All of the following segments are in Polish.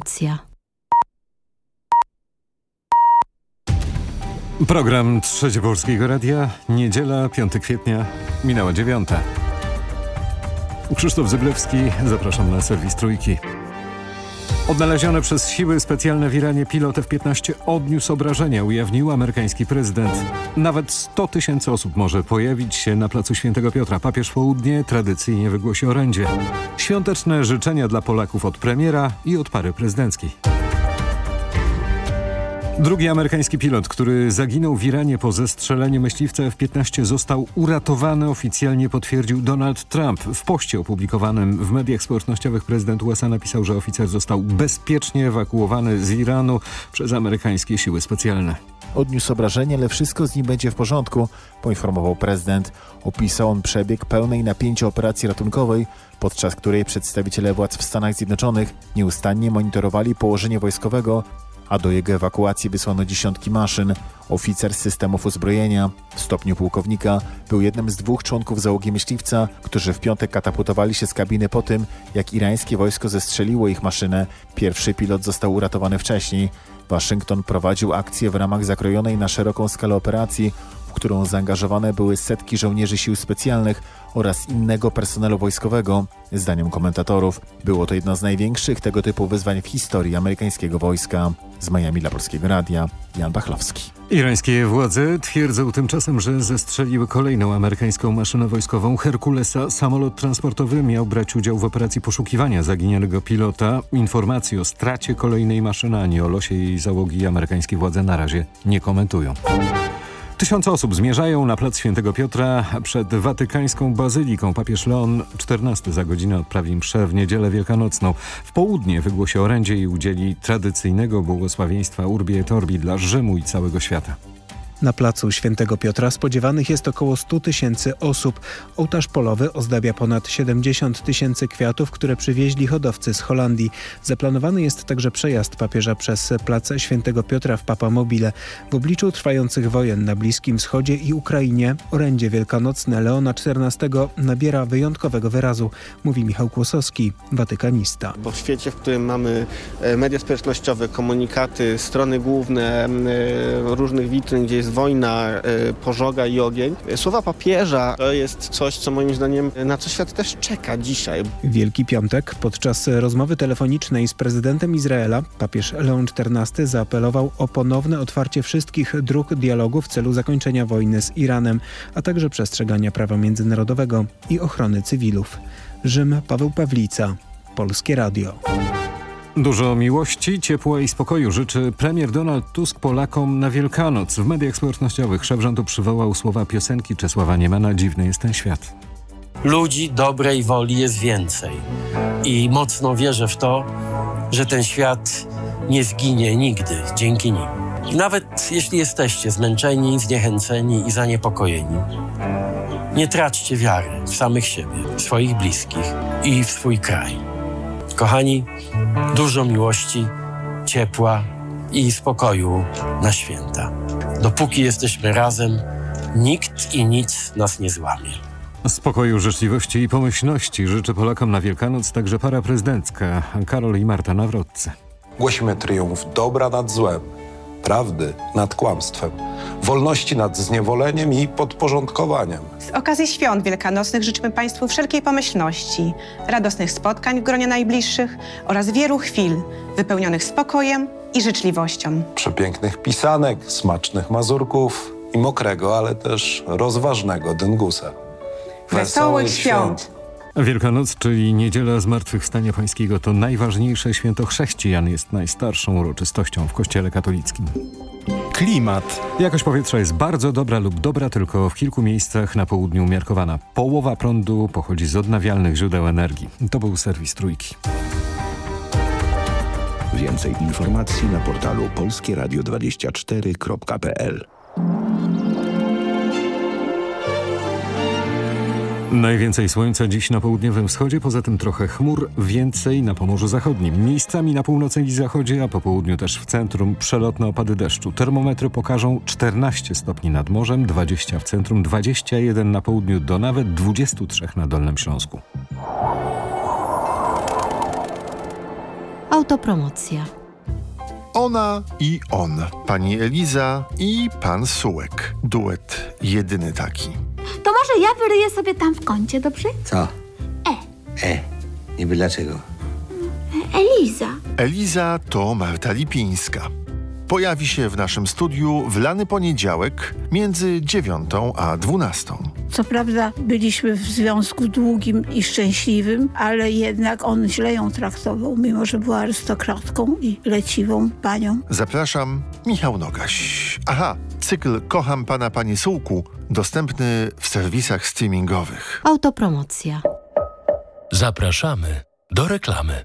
emocja. Program Trzecie Polskiego Radia, niedziela, 5 kwietnia, minęła dziewiąta. Krzysztof Zyblewski, zapraszam na serwis Trójki. Odnaleziony przez siły specjalne w Iranie pilot F-15 odniósł obrażenia, ujawnił amerykański prezydent. Nawet 100 tysięcy osób może pojawić się na placu Świętego Piotra. Papież południe tradycyjnie wygłosi orędzie. Świąteczne życzenia dla Polaków od premiera i od pary prezydenckiej. Drugi amerykański pilot, który zaginął w Iranie po zestrzeleniu myśliwca F-15 został uratowany, oficjalnie potwierdził Donald Trump. W poście opublikowanym w mediach społecznościowych prezydent USA napisał, że oficer został bezpiecznie ewakuowany z Iranu przez amerykańskie siły specjalne. Odniósł obrażenie, ale wszystko z nim będzie w porządku, poinformował prezydent. Opisał on przebieg pełnej napięcia operacji ratunkowej, podczas której przedstawiciele władz w Stanach Zjednoczonych nieustannie monitorowali położenie wojskowego a do jego ewakuacji wysłano dziesiątki maszyn. Oficer systemów uzbrojenia w stopniu pułkownika był jednym z dwóch członków załogi myśliwca, którzy w piątek katapultowali się z kabiny po tym, jak irańskie wojsko zestrzeliło ich maszynę. Pierwszy pilot został uratowany wcześniej. Waszyngton prowadził akcję w ramach zakrojonej na szeroką skalę operacji, w którą zaangażowane były setki żołnierzy sił specjalnych oraz innego personelu wojskowego. Zdaniem komentatorów było to jedno z największych tego typu wyzwań w historii amerykańskiego wojska. Z Miami dla Polskiego Radia, Jan Bachlowski. Irańskie władze twierdzą tymczasem, że zestrzeliły kolejną amerykańską maszynę wojskową Herkulesa. Samolot transportowy miał brać udział w operacji poszukiwania zaginionego pilota. Informacji o stracie kolejnej maszyny ani o losie jej załogi amerykańskie władze na razie nie komentują. Tysiące osób zmierzają na plac Świętego Piotra przed watykańską bazyliką. Papież Leon XIV za godzinę odprawi mszę w niedzielę wielkanocną. W południe wygłosi orędzie i udzieli tradycyjnego błogosławieństwa Urbi et Orbi dla Rzymu i całego świata. Na placu Świętego Piotra spodziewanych jest około 100 tysięcy osób. Ołtarz polowy ozdabia ponad 70 tysięcy kwiatów, które przywieźli hodowcy z Holandii. Zaplanowany jest także przejazd papieża przez plac Świętego Piotra w Papamobile. W obliczu trwających wojen na Bliskim Wschodzie i Ukrainie orędzie wielkanocne Leona XIV nabiera wyjątkowego wyrazu, mówi Michał Kłosowski, watykanista. Bo w świecie, w którym mamy e, media społecznościowe, komunikaty, strony główne e, różnych witryn, gdzie jest wojna, e, pożoga i ogień. Słowa papieża to jest coś, co moim zdaniem na co świat też czeka dzisiaj. Wielki Piątek podczas rozmowy telefonicznej z prezydentem Izraela papież Leon XIV zaapelował o ponowne otwarcie wszystkich dróg dialogu w celu zakończenia wojny z Iranem, a także przestrzegania prawa międzynarodowego i ochrony cywilów. Rzym Paweł Pawlica, Polskie Radio. Dużo miłości, ciepła i spokoju życzy premier Donald Tusk Polakom na Wielkanoc. W mediach społecznościowych szef rządu przywołał słowa piosenki Czesława Niemana Dziwny jest ten świat. Ludzi dobrej woli jest więcej i mocno wierzę w to, że ten świat nie zginie nigdy dzięki nim. Nawet jeśli jesteście zmęczeni, zniechęceni i zaniepokojeni, nie traćcie wiary w samych siebie, w swoich bliskich i w swój kraj. Kochani, dużo miłości, ciepła i spokoju na święta. Dopóki jesteśmy razem, nikt i nic nas nie złamie. Spokoju, życzliwości i pomyślności życzę Polakom na Wielkanoc także para prezydencka Karol i Marta Nawrotce. Głosimy triumf dobra nad złem prawdy nad kłamstwem, wolności nad zniewoleniem i podporządkowaniem. Z okazji świąt wielkanocnych życzymy Państwu wszelkiej pomyślności, radosnych spotkań w gronie najbliższych oraz wielu chwil wypełnionych spokojem i życzliwością. Przepięknych pisanek, smacznych mazurków i mokrego, ale też rozważnego dyngusa. Wesołych, Wesołych świąt! Wielkanoc, czyli Niedziela Zmartwychwstania Pańskiego to najważniejsze święto chrześcijan. Jest najstarszą uroczystością w Kościele katolickim. Klimat. Jakość powietrza jest bardzo dobra lub dobra tylko w kilku miejscach na południu umiarkowana. Połowa prądu pochodzi z odnawialnych źródeł energii. To był serwis Trójki. Więcej informacji na portalu polskieradio24.pl Najwięcej słońca dziś na południowym wschodzie, poza tym trochę chmur, więcej na Pomorzu Zachodnim. Miejscami na północy i zachodzie, a po południu też w centrum przelotne opady deszczu. Termometry pokażą 14 stopni nad morzem, 20 w centrum, 21 na południu do nawet 23 na Dolnym Śląsku. Autopromocja. Ona i on. Pani Eliza i pan Sułek. Duet jedyny taki. To może ja wyryję sobie tam w kącie, dobrze? Co? E. E. Niby dlaczego? Eliza. Eliza to Marta Lipińska. Pojawi się w naszym studiu w lany poniedziałek między dziewiątą a dwunastą. Co prawda byliśmy w związku długim i szczęśliwym, ale jednak on źle ją traktował, mimo że była arystokratką i leciwą panią. Zapraszam, Michał Nogaś. Aha, cykl Kocham Pana Panie Sułku dostępny w serwisach streamingowych. Autopromocja. Zapraszamy do reklamy.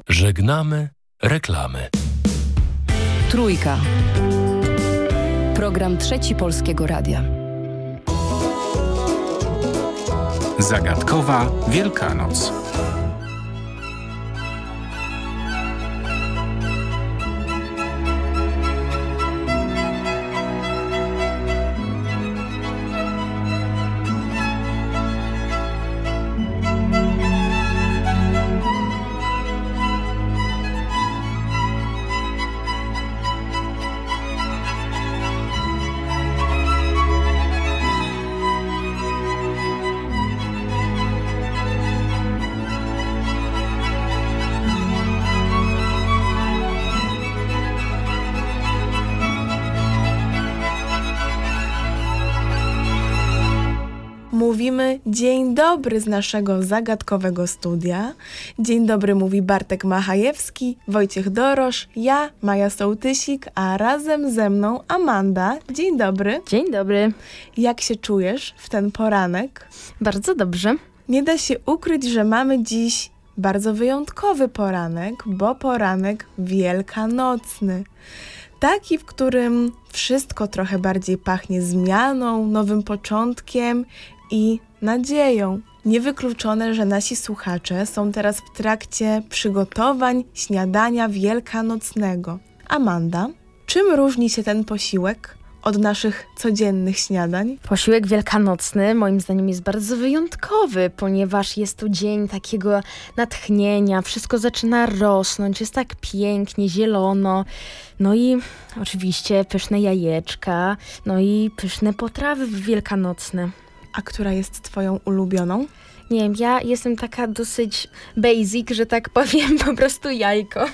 Żegnamy reklamy. Trójka. Program Trzeci Polskiego Radia. Zagadkowa Wielkanoc. Dobry z naszego zagadkowego studia. Dzień dobry mówi Bartek Machajewski, Wojciech Dorosz, ja, Maja Sołtysik, a razem ze mną Amanda. Dzień dobry. Dzień dobry. Jak się czujesz w ten poranek? Bardzo dobrze. Nie da się ukryć, że mamy dziś bardzo wyjątkowy poranek, bo poranek wielkanocny. Taki, w którym wszystko trochę bardziej pachnie zmianą, nowym początkiem i nadzieją. Niewykluczone, że nasi słuchacze są teraz w trakcie przygotowań śniadania wielkanocnego. Amanda, czym różni się ten posiłek od naszych codziennych śniadań? Posiłek wielkanocny moim zdaniem jest bardzo wyjątkowy, ponieważ jest to dzień takiego natchnienia, wszystko zaczyna rosnąć, jest tak pięknie, zielono. No i oczywiście pyszne jajeczka, no i pyszne potrawy wielkanocne. A która jest twoją ulubioną? Nie wiem, ja jestem taka dosyć basic, że tak powiem, po prostu jajko.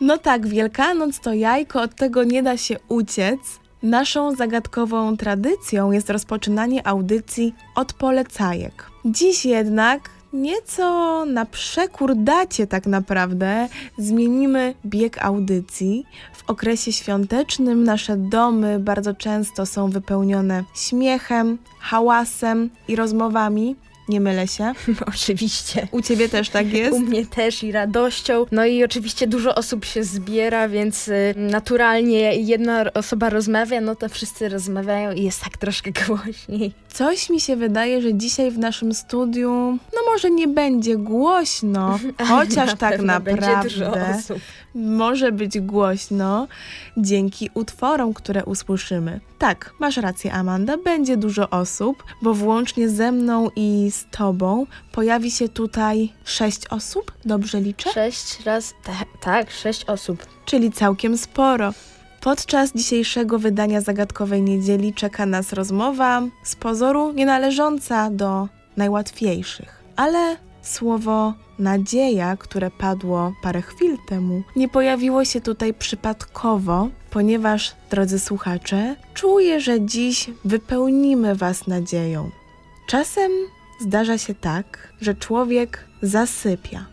No tak, Wielkanoc to jajko, od tego nie da się uciec. Naszą zagadkową tradycją jest rozpoczynanie audycji od polecajek. Dziś jednak nieco na przekór dacie tak naprawdę zmienimy bieg audycji. W okresie świątecznym nasze domy bardzo często są wypełnione śmiechem, hałasem i rozmowami. Nie mylę się? Oczywiście. U ciebie też tak jest? U mnie też i radością. No i oczywiście dużo osób się zbiera, więc y, naturalnie jedna osoba rozmawia, no to wszyscy rozmawiają i jest tak troszkę głośniej. Coś mi się wydaje, że dzisiaj w naszym studiu, no może nie będzie głośno, chociaż Na tak naprawdę będzie dużo osób. Może być głośno dzięki utworom, które usłyszymy. Tak, masz rację, Amanda, będzie dużo osób, bo włącznie ze mną i z tobą pojawi się tutaj sześć osób, dobrze liczę? Sześć raz, ta- tak, sześć osób. Czyli całkiem sporo. Podczas dzisiejszego wydania Zagadkowej Niedzieli czeka nas rozmowa z pozoru nie należąca do najłatwiejszych. Ale słowo nadzieja, które padło parę chwil temu, nie pojawiło się tutaj przypadkowo, ponieważ, drodzy słuchacze, czuję, że dziś wypełnimy Was nadzieją. Czasem zdarza się tak, że człowiek zasypia,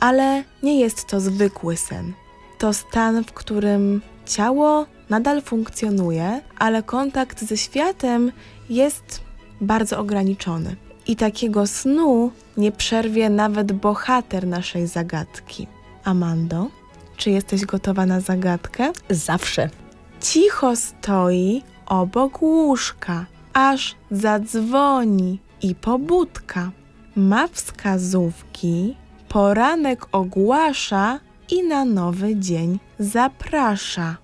ale nie jest to zwykły sen. To stan, w którym ciało nadal funkcjonuje, ale kontakt ze światem jest bardzo ograniczony. I takiego snu nie przerwie nawet bohater naszej zagadki. Amando, czy jesteś gotowa na zagadkę? Zawsze. Cicho stoi obok łóżka, aż zadzwoni i pobudka. Ma wskazówki, poranek ogłasza i na nowy dzień zaprasza.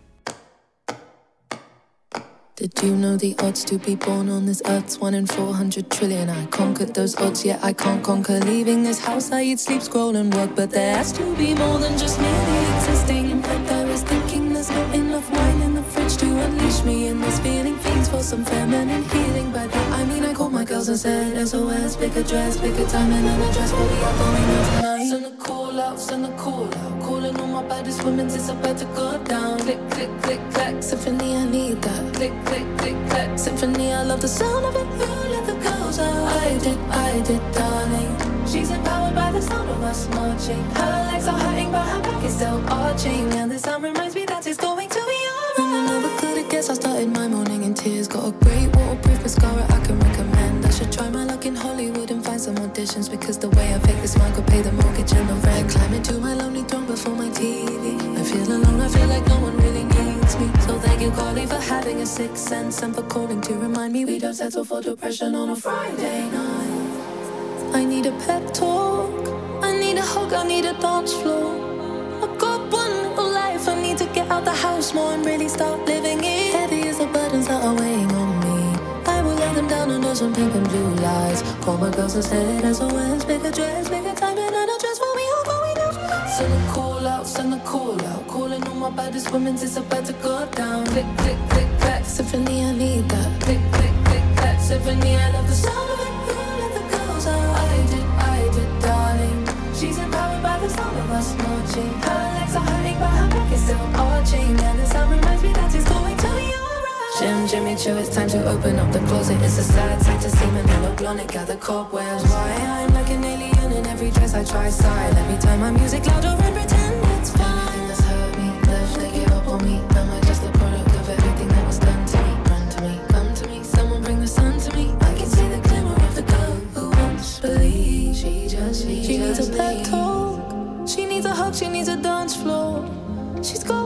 Did you know the odds to be born on this earth's one in 400 trillion? I conquered those odds, yet I can't conquer leaving this house. I eat, sleep, scroll, and work, but there has to be more than just merely existing. In fact, I was thinking there's not enough wine in the fridge to unleash me in this feeling. Fiends for some feminine healing. By that My girls and said SOS, pick a dress, pick a time and an address for the upcoming night tonight. Send a call out, send a call out, calling all my baddest women. It's about to go down. Click, click, click, clack, symphony. I need that. Click, click, click, clack, symphony. I love the sound of it. Ooh, let the girls out. I did, I did, darling. She's empowered by the sound of us marching. Her legs are hurting, but her back is still arching. And the sound reminds me that it's going to be alright. Never could have guessed I started my morning in tears. Got a auditions because the way I fake this smile could pay the mortgage and the rent. I climb into my lonely throne before my TV. I feel alone, I feel like no one really needs me. So thank you, Carly, for having a sixth sense and for calling to remind me we don't settle for depression on a Friday night. I need a pep talk. I need a hug. I need a dance floor. I got one life. I need to get out the house more and really start living it. Heavy as the burdens that are weighing on down under some pink and blue lights. Call my girls instead as always. Make a dress, make a time and a dress for me. All going out. Send a call out, send a call out. Calling all my baddest women. It's about to go down. Click, click, click, clack. Symphony, I need that. Click, click, click, clack. Symphony, I love the sound of it. Let the girls out. I did, I did, darling. She's empowered by the sound of us marching. Choo, it's time to open up the closet. It's a sad sight to see me meloblonic. Gather cobwebs. Why I'm like an alien in every dress I try. Sorry, let me turn my music louder and pretend it's fine. Everything that's hurt me, left, they give up on me. Am I just a product of everything that was done to me? Run to me, come to me, someone bring the sun to me. I can see the glimmer of the girl who once believed. She just, she, she needs a pep talk. She needs a hug, she needs a dance floor. She's got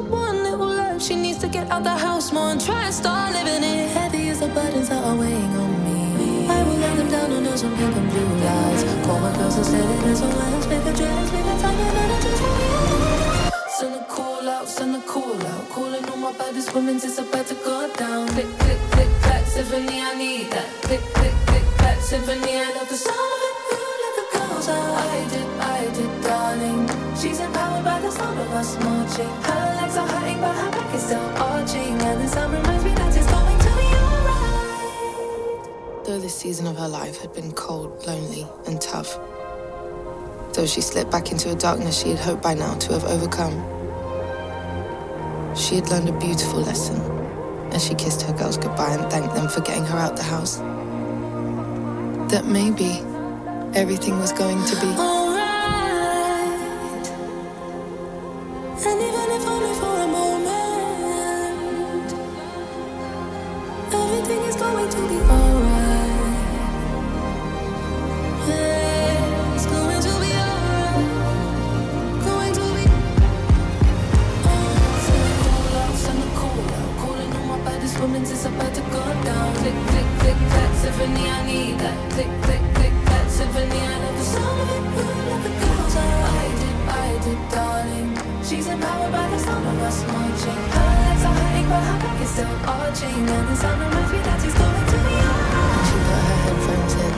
to get out the house more and try and start living it. Heavy as the burdens that are weighing on me. I will lay them down some pink and blue lights. Call my girls and set it as a last. Make a dress, make a time and dress for me. Send a call out, send a call out. Calling all my baddest women, it's about to go down. Click, click, click, clack, symphony, I need that. Click, click, click, clack, symphony, I love the sound of it. Ooh, let the girls out. I did. She's empowered by the sound of us marching. Her legs are hurting, but her back is still arching. And the sound reminds me that it's going to be alright. Though this season of her life had been cold, lonely, and tough, though she slipped back into a darkness she had hoped by now to have overcome, she had learned a beautiful lesson as she kissed her girls goodbye and thanked them for getting her out the house. That maybe everything was going to be. Oh, about to go down. Click, click, click, clack, symphony, I need that. Click, click, click, clack, symphony, I love the sound of it. Ooh, like a girl's I did, I did, darling. She's empowered by the sound of us marching. Her legs are hurting, but her back is still arching. And the sound reminds me that he's going to on. She put her headphones in.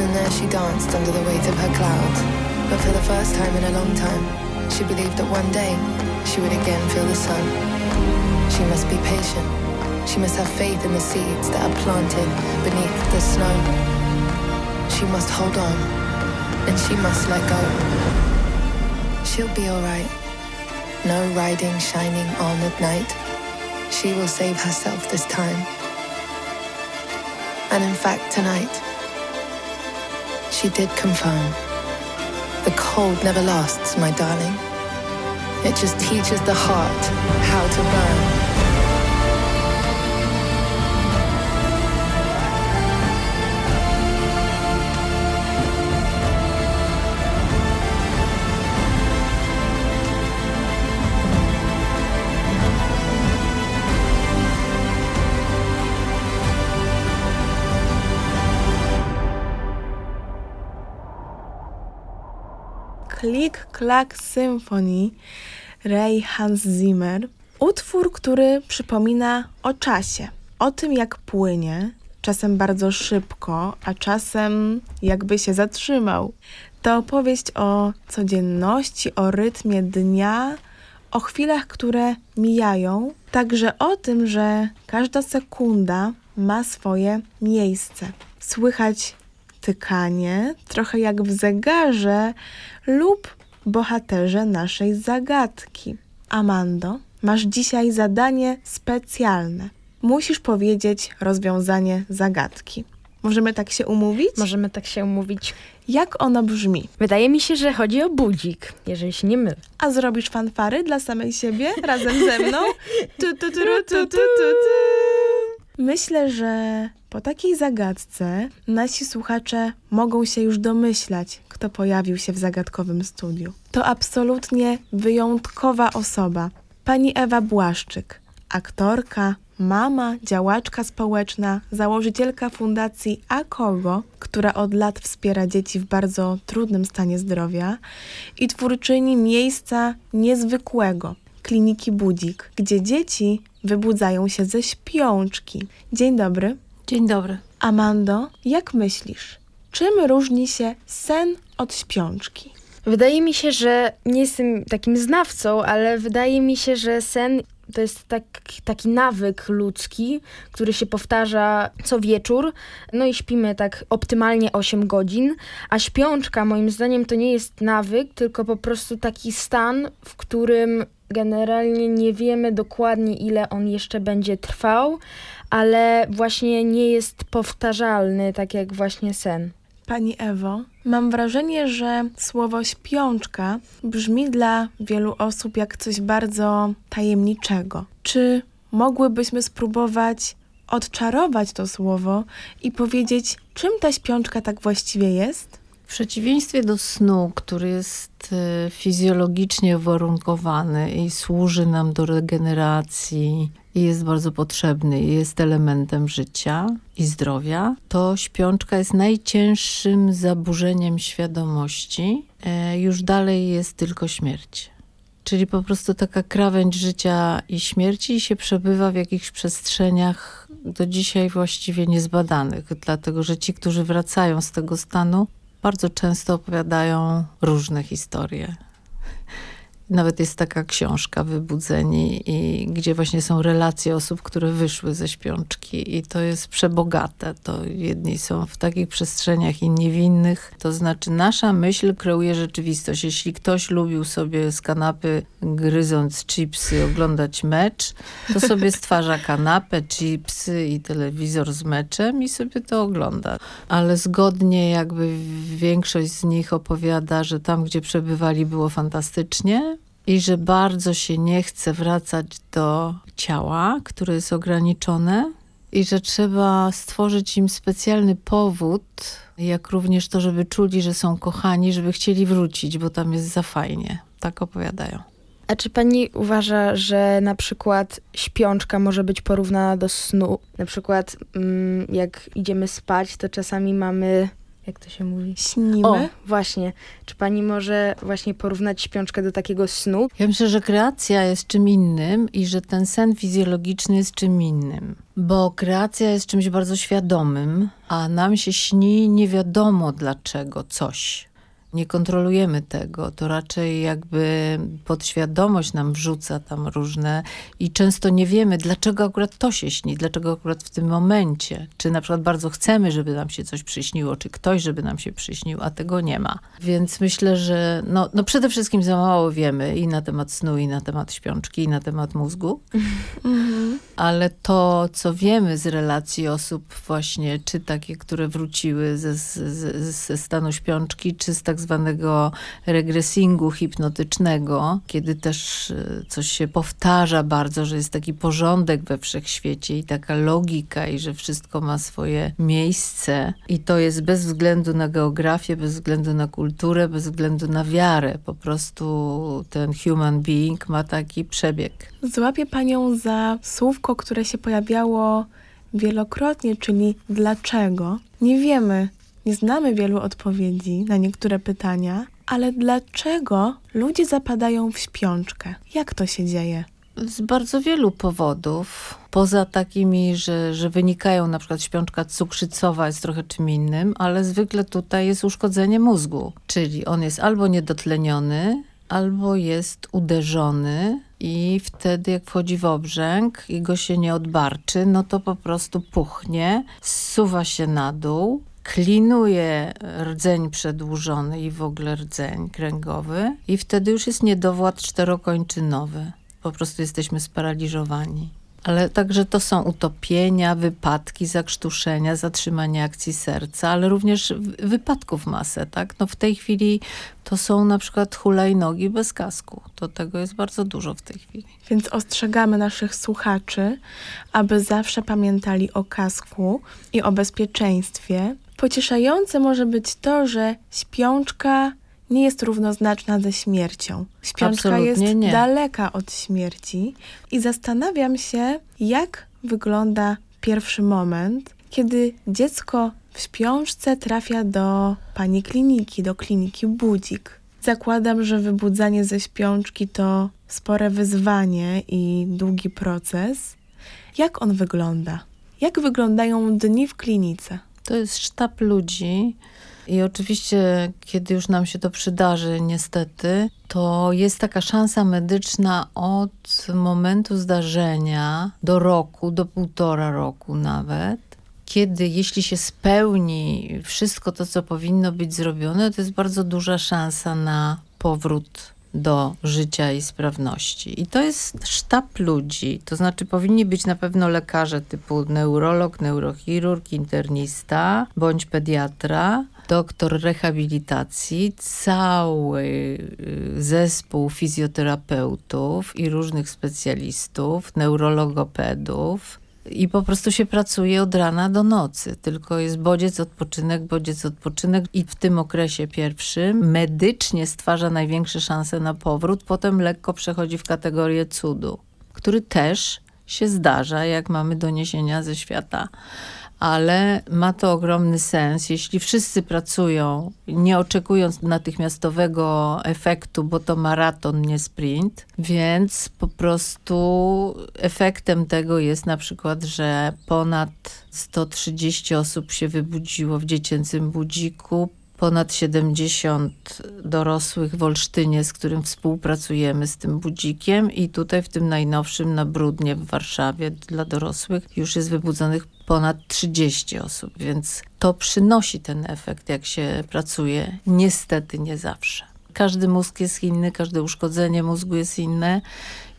And there she danced under the weight of her cloud. But for the first time in a long time, she believed that one day she would again feel the sun. She must be patient. She must have faith in the seeds that are planted beneath the snow. She must hold on, and she must let go. She'll be alright. No riding shining on at night. She will save herself this time. And in fact, tonight, she did confirm. The cold never lasts, my darling. It just teaches the heart how to burn. Klak Symphony Ray Hans Zimmer. Utwór, który przypomina o czasie, o tym jak płynie, czasem bardzo szybko, a czasem jakby się zatrzymał. To opowieść o codzienności, o rytmie dnia, o chwilach, które mijają, także o tym, że każda sekunda ma swoje miejsce. Słychać tykanie, trochę jak w zegarze lub bohaterze naszej zagadki. Amando, masz dzisiaj zadanie specjalne. Musisz powiedzieć rozwiązanie zagadki. Możemy tak się umówić? Możemy tak się umówić. Jak ono brzmi? Wydaje mi się, że chodzi o budzik, jeżeli się nie mylę. A zrobisz fanfary dla samej siebie razem ze mną? Tu, tu, tu, tu, tu. Myślę, że po takiej zagadce nasi słuchacze mogą się już domyślać, kto pojawił się w zagadkowym studiu. To absolutnie wyjątkowa osoba. Pani Ewa Błaszczyk, aktorka, mama, działaczka społeczna, założycielka fundacji Akogo, która od lat wspiera dzieci w bardzo trudnym stanie zdrowia i twórczyni miejsca niezwykłego, kliniki Budzik, gdzie dzieci wybudzają się ze śpiączki. Dzień dobry. Dzień dobry. Amando, jak myślisz, czym różni się sen od śpiączki? Wydaje mi się, że nie jestem takim znawcą, ale wydaje mi się, że sen to jest tak, taki nawyk ludzki, który się powtarza co wieczór. No i śpimy tak optymalnie 8 godzin, a śpiączka moim zdaniem to nie jest nawyk, tylko po prostu taki stan, w którym generalnie nie wiemy dokładnie ile on jeszcze będzie trwał, ale właśnie nie jest powtarzalny, tak jak właśnie sen. Pani Ewo, mam wrażenie, że słowo śpiączka brzmi dla wielu osób jak coś bardzo tajemniczego. Czy mogłybyśmy spróbować odczarować to słowo i powiedzieć, czym ta śpiączka tak właściwie jest? W przeciwieństwie do snu, który jest e, fizjologicznie uwarunkowany i służy nam do regeneracji i jest bardzo potrzebny jest elementem życia i zdrowia, to śpiączka jest najcięższym zaburzeniem świadomości. E, już dalej jest tylko śmierć. Czyli po prostu taka krawędź życia i śmierci i się przebywa w jakichś przestrzeniach do dzisiaj właściwie niezbadanych, dlatego że ci, którzy wracają z tego stanu, bardzo często opowiadają różne historie. Nawet jest taka książka Wybudzeni, i, gdzie właśnie są relacje osób, które wyszły ze śpiączki i to jest przebogate. To jedni są w takich przestrzeniach, inni w innych. To znaczy nasza myśl kreuje rzeczywistość. Jeśli ktoś lubił sobie z kanapy gryząc chipsy oglądać mecz, to sobie stwarza kanapę, chipsy i telewizor z meczem i sobie to ogląda. Ale zgodnie jakby większość z nich opowiada, że tam, gdzie przebywali było fantastycznie, i że bardzo się nie chce wracać do ciała, które jest ograniczone i że trzeba stworzyć im specjalny powód, jak również to, żeby czuli, że są kochani, żeby chcieli wrócić, bo tam jest za fajnie. Tak opowiadają. A czy pani uważa, że na przykład śpiączka może być porównana do snu? Na przykład mm, jak idziemy spać, to czasami mamy jak to się mówi? Śnimy? O, właśnie. Czy pani może właśnie porównać śpiączkę do takiego snu? Ja myślę, że kreacja jest czym innym i że ten sen fizjologiczny jest czym innym. Bo kreacja jest czymś bardzo świadomym, a nam się śni nie wiadomo dlaczego coś nie kontrolujemy tego. To raczej jakby podświadomość nam wrzuca tam różne i często nie wiemy, dlaczego akurat to się śni, dlaczego akurat w tym momencie. Czy na przykład bardzo chcemy, żeby nam się coś przyśniło, czy ktoś, żeby nam się przyśnił, a tego nie ma. Więc myślę, że no, no przede wszystkim za mało wiemy i na temat snu, i na temat śpiączki, i na temat mózgu. Ale to, co wiemy z relacji osób właśnie, czy takie, które wróciły ze, ze, ze stanu śpiączki, czy z tak zwanego regresingu hipnotycznego, kiedy też e, coś się powtarza bardzo, że jest taki porządek we wszechświecie i taka logika i że wszystko ma swoje miejsce i to jest bez względu na geografię, bez względu na kulturę, bez względu na wiarę. Po prostu ten human being ma taki przebieg. Złapię panią za słówko, które się pojawiało wielokrotnie, czyli dlaczego. Nie wiemy, nie znamy wielu odpowiedzi na niektóre pytania, ale dlaczego ludzie zapadają w śpiączkę? Jak to się dzieje? Z bardzo wielu powodów. Poza takimi, że, że wynikają na przykład śpiączka cukrzycowa jest trochę czym innym, ale zwykle tutaj jest uszkodzenie mózgu. Czyli on jest albo niedotleniony, albo jest uderzony i wtedy jak wchodzi w obrzęk i go się nie odbarczy, no to po prostu puchnie, zsuwa się na dół klinuje rdzeń przedłużony i w ogóle rdzeń kręgowy i wtedy już jest niedowład czterokończynowy. Po prostu jesteśmy sparaliżowani. Ale także to są utopienia, wypadki, zakrztuszenia, zatrzymanie akcji serca, ale również wypadków masę, tak? No w tej chwili to są na przykład hulajnogi bez kasku. To tego jest bardzo dużo w tej chwili. Więc ostrzegamy naszych słuchaczy, aby zawsze pamiętali o kasku i o bezpieczeństwie, Pocieszające może być to, że śpiączka nie jest równoznaczna ze śmiercią. Śpiączka Absolutnie jest nie. daleka od śmierci i zastanawiam się, jak wygląda pierwszy moment, kiedy dziecko w śpiączce trafia do pani kliniki, do kliniki Budzik. Zakładam, że wybudzanie ze śpiączki to spore wyzwanie i długi proces. Jak on wygląda? Jak wyglądają dni w klinice? To jest sztab ludzi. I oczywiście, kiedy już nam się to przydarzy, niestety, to jest taka szansa medyczna od momentu zdarzenia do roku, do półtora roku nawet. Kiedy, jeśli się spełni wszystko to, co powinno być zrobione, to jest bardzo duża szansa na powrót do życia i sprawności. I to jest sztab ludzi, to znaczy powinni być na pewno lekarze typu neurolog, neurochirurg, internista bądź pediatra, doktor rehabilitacji, cały y, zespół fizjoterapeutów i różnych specjalistów, neurologopedów, i po prostu się pracuje od rana do nocy. Tylko jest bodziec, odpoczynek, bodziec, odpoczynek i w tym okresie pierwszym medycznie stwarza największe szanse na powrót, potem lekko przechodzi w kategorię cudu, który też się zdarza, jak mamy doniesienia ze świata ale ma to ogromny sens. Jeśli wszyscy pracują, nie oczekując natychmiastowego efektu, bo to maraton, nie sprint, więc po prostu efektem tego jest na przykład, że ponad 130 osób się wybudziło w dziecięcym budziku, ponad 70 dorosłych w Olsztynie, z którym współpracujemy z tym budzikiem i tutaj w tym najnowszym na Brudnie w Warszawie dla dorosłych już jest wybudzonych ponad 30 osób, więc to przynosi ten efekt, jak się pracuje. Niestety nie zawsze. Każdy mózg jest inny, każde uszkodzenie mózgu jest inne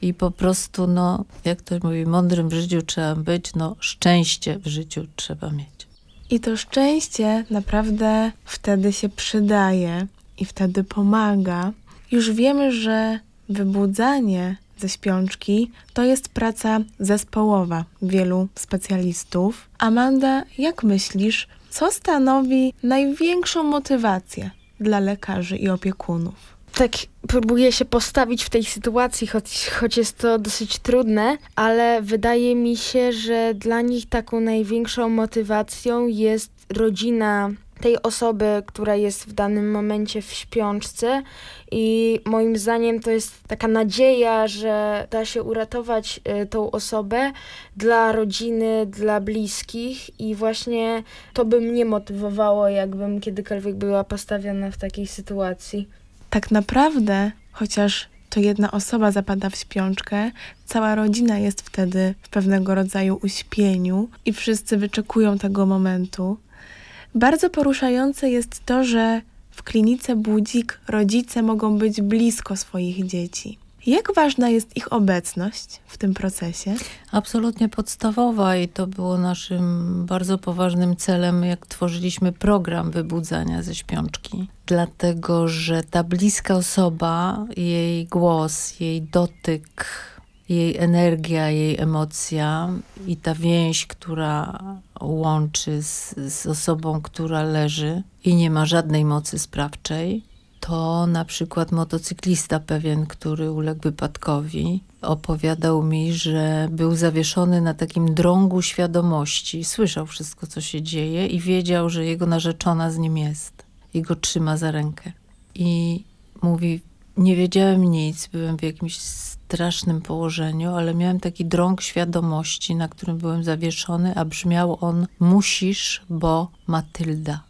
i po prostu, no, jak to mówi, mądrym w życiu trzeba być, no, szczęście w życiu trzeba mieć. I to szczęście naprawdę wtedy się przydaje i wtedy pomaga. Już wiemy, że wybudzanie ze śpiączki to jest praca zespołowa wielu specjalistów. Amanda, jak myślisz, co stanowi największą motywację dla lekarzy i opiekunów? tak próbuję się postawić w tej sytuacji, choć, choć jest to dosyć trudne, ale wydaje mi się, że dla nich taką największą motywacją jest rodzina tej osoby, która jest w danym momencie w śpiączce i moim zdaniem to jest taka nadzieja, że da się uratować y, tą osobę dla rodziny, dla bliskich i właśnie to by mnie motywowało, jakbym kiedykolwiek była postawiona w takiej sytuacji. Tak naprawdę, chociaż to jedna osoba zapada w śpiączkę, cała rodzina jest wtedy w pewnego rodzaju uśpieniu i wszyscy wyczekują tego momentu. Bardzo poruszające jest to, że w klinice Budzik rodzice mogą być blisko swoich dzieci. Jak ważna jest ich obecność w tym procesie? Absolutnie podstawowa i to było naszym bardzo poważnym celem, jak tworzyliśmy program wybudzania ze śpiączki. Dlatego, że ta bliska osoba, jej głos, jej dotyk, jej energia, jej emocja i ta więź, która łączy z, z osobą, która leży i nie ma żadnej mocy sprawczej, to na przykład motocyklista pewien, który uległ wypadkowi, opowiadał mi, że był zawieszony na takim drągu świadomości. Słyszał wszystko, co się dzieje i wiedział, że jego narzeczona z nim jest i go trzyma za rękę. I mówi, nie wiedziałem nic, byłem w jakimś strasznym położeniu, ale miałem taki drąg świadomości, na którym byłem zawieszony, a brzmiał on musisz, bo Matylda.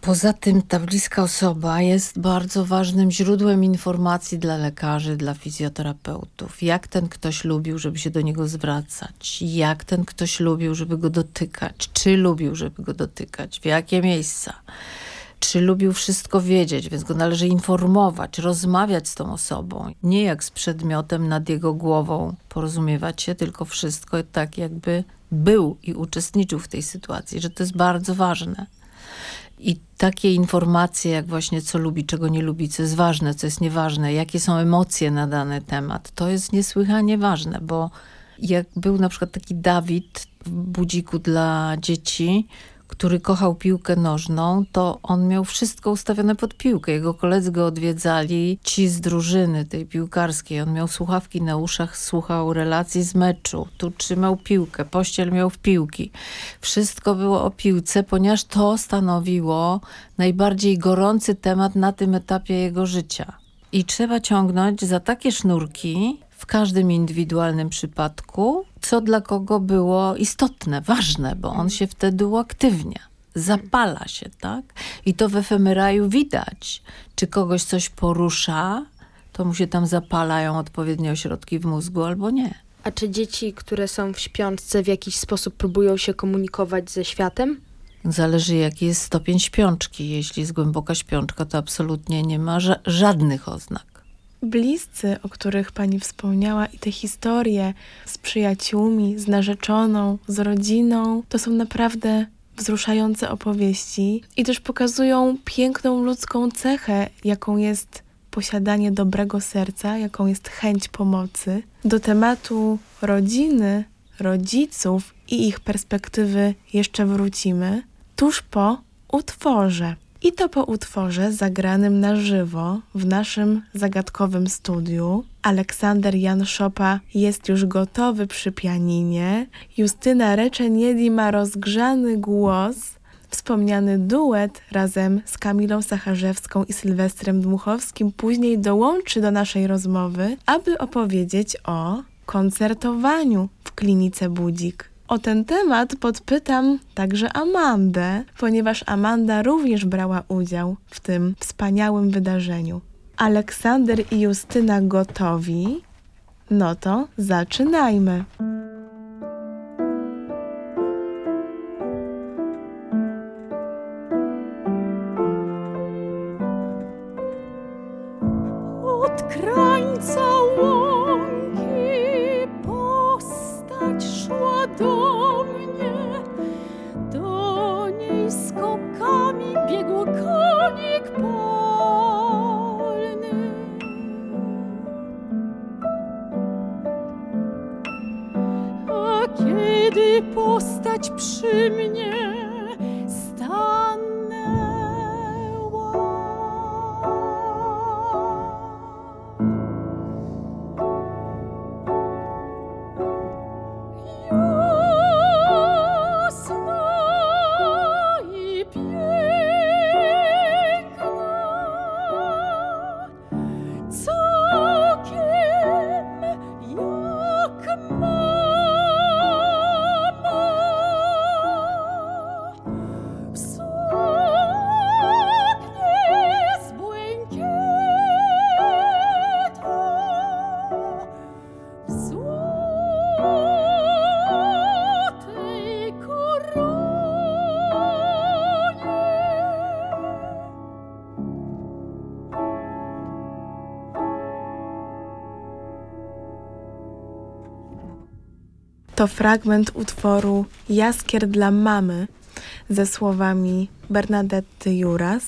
Poza tym ta bliska osoba jest bardzo ważnym źródłem informacji dla lekarzy, dla fizjoterapeutów. Jak ten ktoś lubił, żeby się do niego zwracać, jak ten ktoś lubił, żeby go dotykać, czy lubił, żeby go dotykać, w jakie miejsca czy lubił wszystko wiedzieć, więc go należy informować, rozmawiać z tą osobą. Nie jak z przedmiotem nad jego głową porozumiewać się, tylko wszystko tak jakby był i uczestniczył w tej sytuacji, że to jest bardzo ważne. I takie informacje, jak właśnie co lubi, czego nie lubi, co jest ważne, co jest nieważne, jakie są emocje na dany temat, to jest niesłychanie ważne, bo jak był na przykład taki Dawid w budziku dla dzieci, który kochał piłkę nożną, to on miał wszystko ustawione pod piłkę. Jego koledzy go odwiedzali, ci z drużyny tej piłkarskiej. On miał słuchawki na uszach, słuchał relacji z meczu. Tu trzymał piłkę, pościel miał w piłki. Wszystko było o piłce, ponieważ to stanowiło najbardziej gorący temat na tym etapie jego życia. I trzeba ciągnąć za takie sznurki, w każdym indywidualnym przypadku, co dla kogo było istotne, ważne, bo on się wtedy uaktywnia, zapala się, tak? I to w efemeraju widać, czy kogoś coś porusza, to mu się tam zapalają odpowiednie ośrodki w mózgu albo nie. A czy dzieci, które są w śpiączce, w jakiś sposób próbują się komunikować ze światem? Zależy jaki jest stopień śpiączki. Jeśli jest głęboka śpiączka, to absolutnie nie ma ża żadnych oznak bliscy, o których pani wspomniała, i te historie z przyjaciółmi, z narzeczoną, z rodziną, to są naprawdę wzruszające opowieści i też pokazują piękną ludzką cechę, jaką jest posiadanie dobrego serca, jaką jest chęć pomocy. Do tematu rodziny, rodziców i ich perspektywy jeszcze wrócimy tuż po utworze. I to po utworze zagranym na żywo w naszym zagadkowym studiu. Aleksander Jan Szopa jest już gotowy przy pianinie. Justyna Reczeniedi ma rozgrzany głos. Wspomniany duet razem z Kamilą Sacharzewską i Sylwestrem Dmuchowskim później dołączy do naszej rozmowy, aby opowiedzieć o koncertowaniu w klinice Budzik. O ten temat podpytam także Amandę, ponieważ Amanda również brała udział w tym wspaniałym wydarzeniu. Aleksander i Justyna gotowi? No to zaczynajmy. To fragment utworu Jaskier dla mamy ze słowami Bernadetty Juras.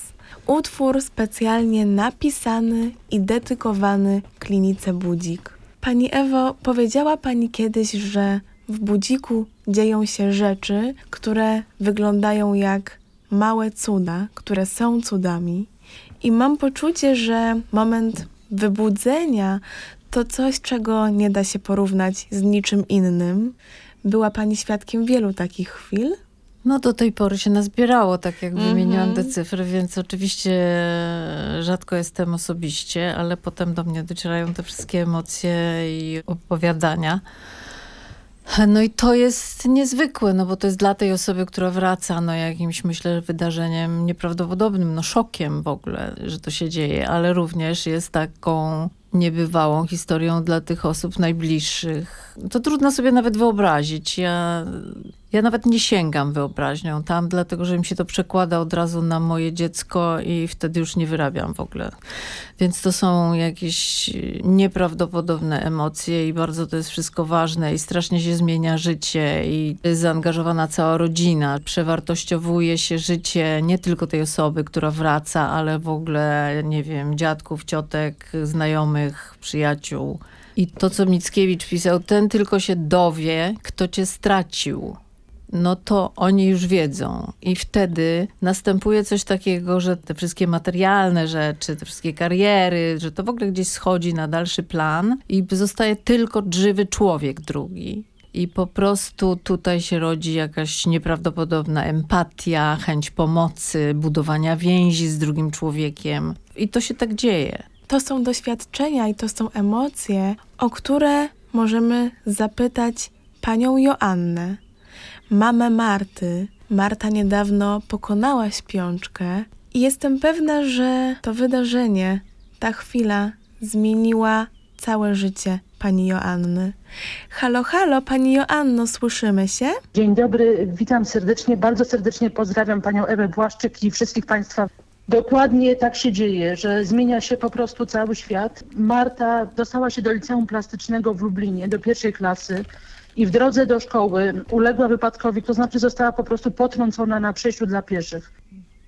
Utwór specjalnie napisany i dedykowany klinice Budzik. Pani Ewo, powiedziała Pani kiedyś, że w Budziku dzieją się rzeczy, które wyglądają jak małe cuda, które są cudami. I mam poczucie, że moment wybudzenia to coś, czego nie da się porównać z niczym innym. Była Pani świadkiem wielu takich chwil? No do tej pory się nazbierało, tak jak Mhm. wymieniłam te cyfry, więc oczywiście rzadko jestem osobiście, ale potem do mnie docierają te wszystkie emocje i opowiadania. No i to jest niezwykłe, no bo to jest dla tej osoby, która wraca, no jakimś myślę wydarzeniem nieprawdopodobnym, no szokiem w ogóle, że to się dzieje, ale również jest taką niebywałą historią dla tych osób najbliższych. To trudno sobie nawet wyobrazić. Ja, ja nawet nie sięgam wyobraźnią tam, dlatego że mi się to przekłada od razu na moje dziecko i wtedy już nie wyrabiam w ogóle. Więc to są jakieś nieprawdopodobne emocje i bardzo to jest wszystko ważne i strasznie się zmienia życie i jest zaangażowana cała rodzina. Przewartościowuje się życie nie tylko tej osoby, która wraca, ale w ogóle, nie wiem, dziadków, ciotek, znajomych, przyjaciół. I to, co Mickiewicz pisał, ten tylko się dowie, kto cię stracił. No to oni już wiedzą. I wtedy następuje coś takiego, że te wszystkie materialne rzeczy, te wszystkie kariery, że to w ogóle gdzieś schodzi na dalszy plan i zostaje tylko żywy człowiek drugi. I po prostu tutaj się rodzi jakaś nieprawdopodobna empatia, chęć pomocy, budowania więzi z drugim człowiekiem. I to się tak dzieje. To są doświadczenia i to są emocje, o które możemy zapytać panią Joannę, mamę Marty. Marta niedawno pokonała śpiączkę i jestem pewna, że to wydarzenie, ta chwila zmieniła całe życie pani Joanny. Halo, halo, pani Joanno, słyszymy się? Dzień dobry, witam serdecznie, bardzo serdecznie pozdrawiam panią Ewę Błaszczyk i wszystkich państwa. Dokładnie tak się dzieje, że zmienia się po prostu cały świat. Marta dostała się do liceum plastycznego w Lublinie, do pierwszej klasy i w drodze do szkoły uległa wypadkowi, to znaczy została po prostu potrącona na przejściu dla pieszych.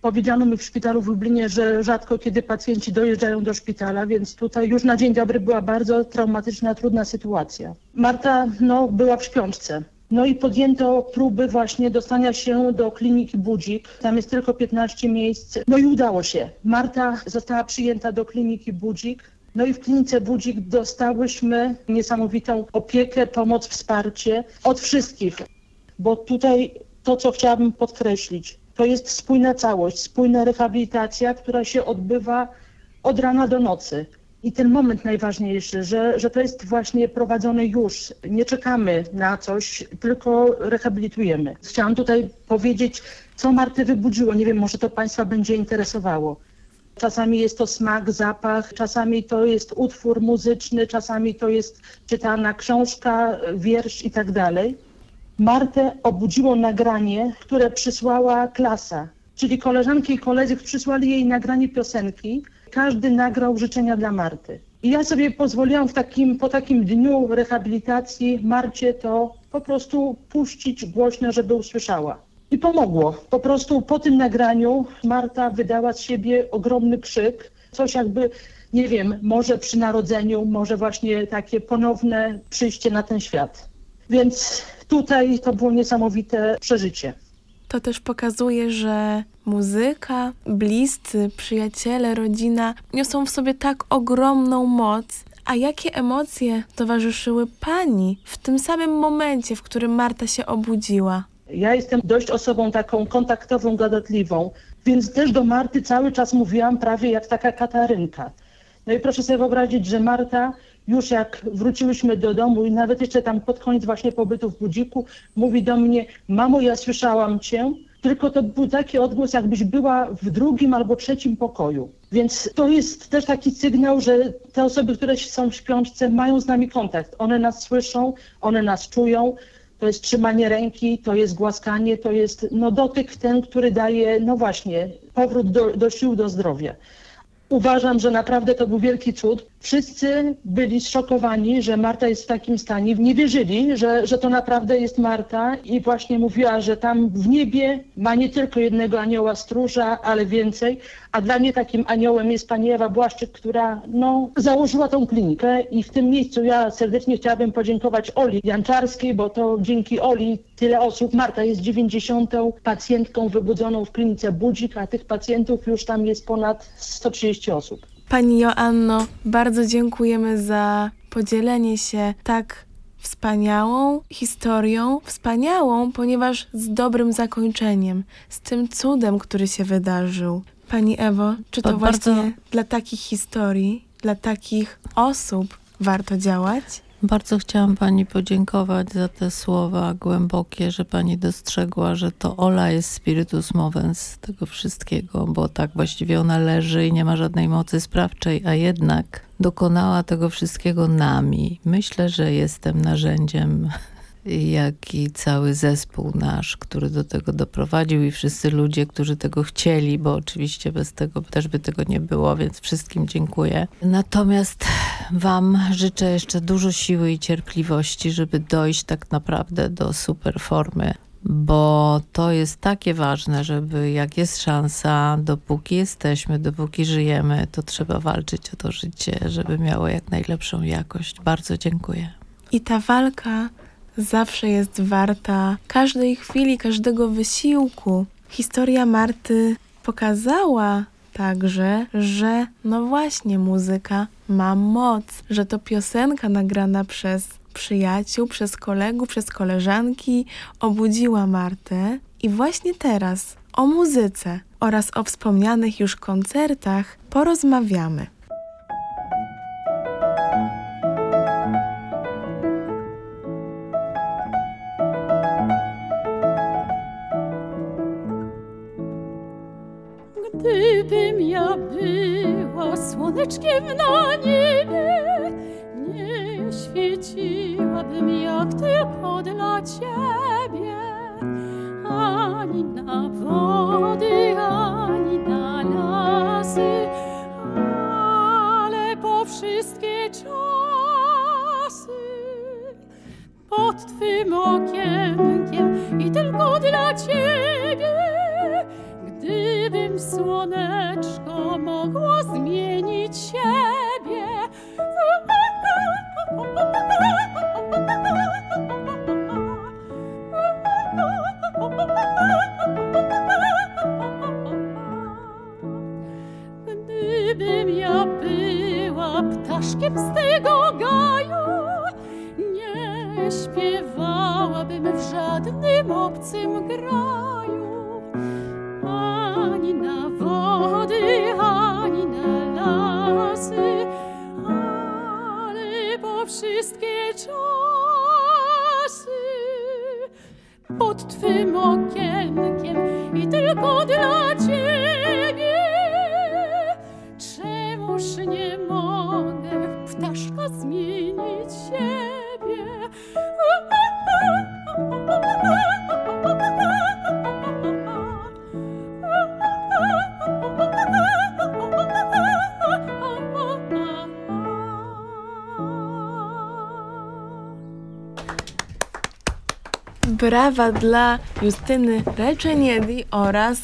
Powiedziano mi w szpitalu w Lublinie, że rzadko kiedy pacjenci dojeżdżają do szpitala, więc tutaj już na dzień dobry była bardzo traumatyczna, trudna sytuacja. Marta no, była w śpiączce. No i podjęto próby właśnie dostania się do kliniki Budzik. Tam jest tylko 15 miejsc. No i udało się. Marta została przyjęta do kliniki Budzik. No i w klinice Budzik dostałyśmy niesamowitą opiekę, pomoc, wsparcie od wszystkich. Bo tutaj to, co chciałabym podkreślić, to jest spójna całość, spójna rehabilitacja, która się odbywa od rana do nocy. I ten moment najważniejszy, że, że to jest właśnie prowadzone już. Nie czekamy na coś, tylko rehabilitujemy. Chciałam tutaj powiedzieć, co Martę wybudziło. Nie wiem, może to Państwa będzie interesowało. Czasami jest to smak, zapach, czasami to jest utwór muzyczny, czasami to jest czytana książka, wiersz i tak dalej. Martę obudziło nagranie, które przysłała klasa, czyli koleżanki i koledzy przysłali jej nagranie piosenki. Każdy nagrał życzenia dla Marty. I ja sobie pozwoliłam w takim, po takim dniu rehabilitacji Marcie to po prostu puścić głośno, żeby usłyszała. I pomogło. Po prostu po tym nagraniu Marta wydała z siebie ogromny krzyk. Coś jakby, nie wiem, może przy narodzeniu, może właśnie takie ponowne przyjście na ten świat. Więc tutaj to było niesamowite przeżycie. To też pokazuje, że muzyka, bliscy, przyjaciele, rodzina niosą w sobie tak ogromną moc. A jakie emocje towarzyszyły pani w tym samym momencie, w którym Marta się obudziła? Ja jestem dość osobą taką kontaktową, gadatliwą, więc też do Marty cały czas mówiłam prawie jak taka Katarynka. No i proszę sobie wyobrazić, że Marta już jak wróciłyśmy do domu i nawet jeszcze tam pod koniec właśnie pobytu w budziku, mówi do mnie, mamo, ja słyszałam cię, tylko to był taki odgłos, jakbyś była w drugim albo trzecim pokoju. Więc to jest też taki sygnał, że te osoby, które są w śpiączce, mają z nami kontakt. One nas słyszą, one nas czują. To jest trzymanie ręki, to jest głaskanie, to jest no, dotyk ten, który daje, no właśnie, powrót do, do sił, do zdrowia. Uważam, że naprawdę to był wielki cud. Wszyscy byli zszokowani, że Marta jest w takim stanie. Nie wierzyli, że, że to naprawdę jest Marta i właśnie mówiła, że tam w niebie ma nie tylko jednego anioła stróża, ale więcej. A dla mnie takim aniołem jest pani Ewa Błaszczyk, która no, założyła tą klinikę i w tym miejscu ja serdecznie chciałabym podziękować Oli Janczarskiej, bo to dzięki Oli tyle osób. Marta jest 90. pacjentką wybudzoną w klinice Budzik, a tych pacjentów już tam jest ponad 130 osób. Pani Joanno, bardzo dziękujemy za podzielenie się tak wspaniałą historią, wspaniałą, ponieważ z dobrym zakończeniem, z tym cudem, który się wydarzył. Pani Ewo, czy to Ba- właśnie bardzo- dla takich historii, dla takich osób warto działać? Bardzo chciałam Pani podziękować za te słowa głębokie, że Pani dostrzegła, że to Ola jest spiritus movens tego wszystkiego, bo tak właściwie ona leży i nie ma żadnej mocy sprawczej, a jednak dokonała tego wszystkiego nami. Myślę, że jestem narzędziem, jak i cały zespół nasz, który do tego doprowadził i wszyscy ludzie, którzy tego chcieli, bo oczywiście bez tego też by tego nie było, więc wszystkim dziękuję. Natomiast Wam życzę jeszcze dużo siły i cierpliwości, żeby dojść tak naprawdę do super formy, bo to jest takie ważne, żeby jak jest szansa, dopóki jesteśmy, dopóki żyjemy, to trzeba walczyć o to życie, żeby miało jak najlepszą jakość. Bardzo dziękuję. I ta walka zawsze jest warta każdej chwili, każdego wysiłku. Historia Marty pokazała także, że no właśnie muzyka ma moc, że to piosenka nagrana przez przyjaciół, przez kolegów, przez koleżanki obudziła Martę i właśnie teraz o muzyce oraz o wspomnianych już koncertach porozmawiamy. Słoneczkiem na niebie, nie świeciłabym jak tylko dla ciebie. Ani na wody, ani na lasy, ale po wszystkie czasy pod twym okienkiem i tylko dla ciebie. Gdybym słoneczko Brawa dla Justyny Reczeniedi oraz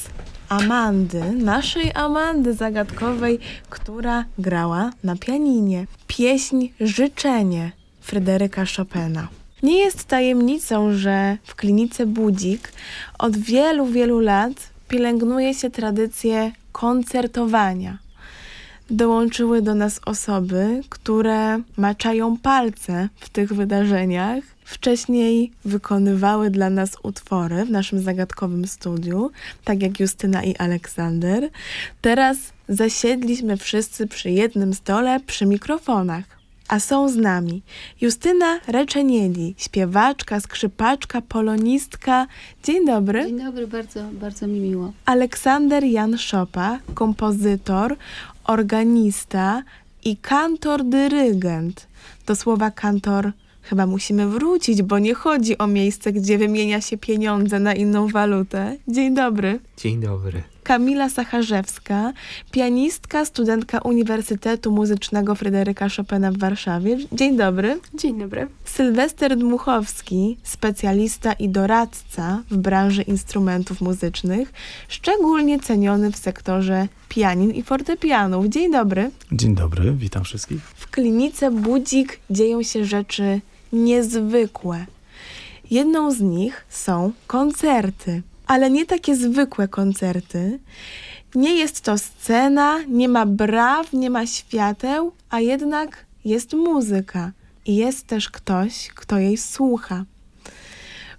Amandy, naszej Amandy zagadkowej, która grała na pianinie. Pieśń Życzenie Fryderyka Chopina. Nie jest tajemnicą, że w klinice Budzik od wielu, wielu lat pielęgnuje się tradycję koncertowania. Dołączyły do nas osoby, które maczają palce w tych wydarzeniach. Wcześniej wykonywały dla nas utwory w naszym zagadkowym studiu, tak jak Justyna i Aleksander. Teraz zasiedliśmy wszyscy przy jednym stole przy mikrofonach. A są z nami Justyna Reczenieli, śpiewaczka, skrzypaczka, polonistka. Dzień dobry. Dzień dobry, bardzo, bardzo mi miło. Aleksander Jan Szopa, kompozytor, organista i kantor-dyrygent. Do słowa kantor chyba musimy wrócić, bo nie chodzi o miejsce, gdzie wymienia się pieniądze na inną walutę. Dzień dobry. Dzień dobry. Kamila Sacharzewska, pianistka, studentka Uniwersytetu Muzycznego Fryderyka Chopina w Warszawie. Dzień dobry. Dzień dobry. Sylwester Dmuchowski, specjalista i doradca w branży instrumentów muzycznych, szczególnie ceniony w sektorze pianin i fortepianów. Dzień dobry. Dzień dobry, witam wszystkich. W klinice Budzik dzieją się rzeczy niezwykłe. Jedną z nich są koncerty, ale nie takie zwykłe koncerty. Nie jest to scena, nie ma braw, nie ma świateł, a jednak jest muzyka i jest też ktoś, kto jej słucha.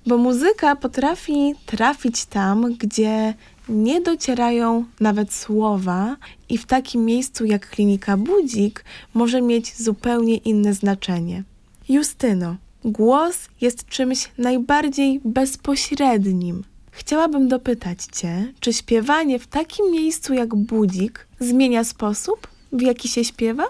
Bo muzyka potrafi trafić tam, gdzie nie docierają nawet słowa, i w takim miejscu jak klinika Budzik może mieć zupełnie inne znaczenie. Justyno, głos jest czymś najbardziej bezpośrednim. Chciałabym dopytać Cię, czy śpiewanie w takim miejscu jak Budzik zmienia sposób, w jaki się śpiewa?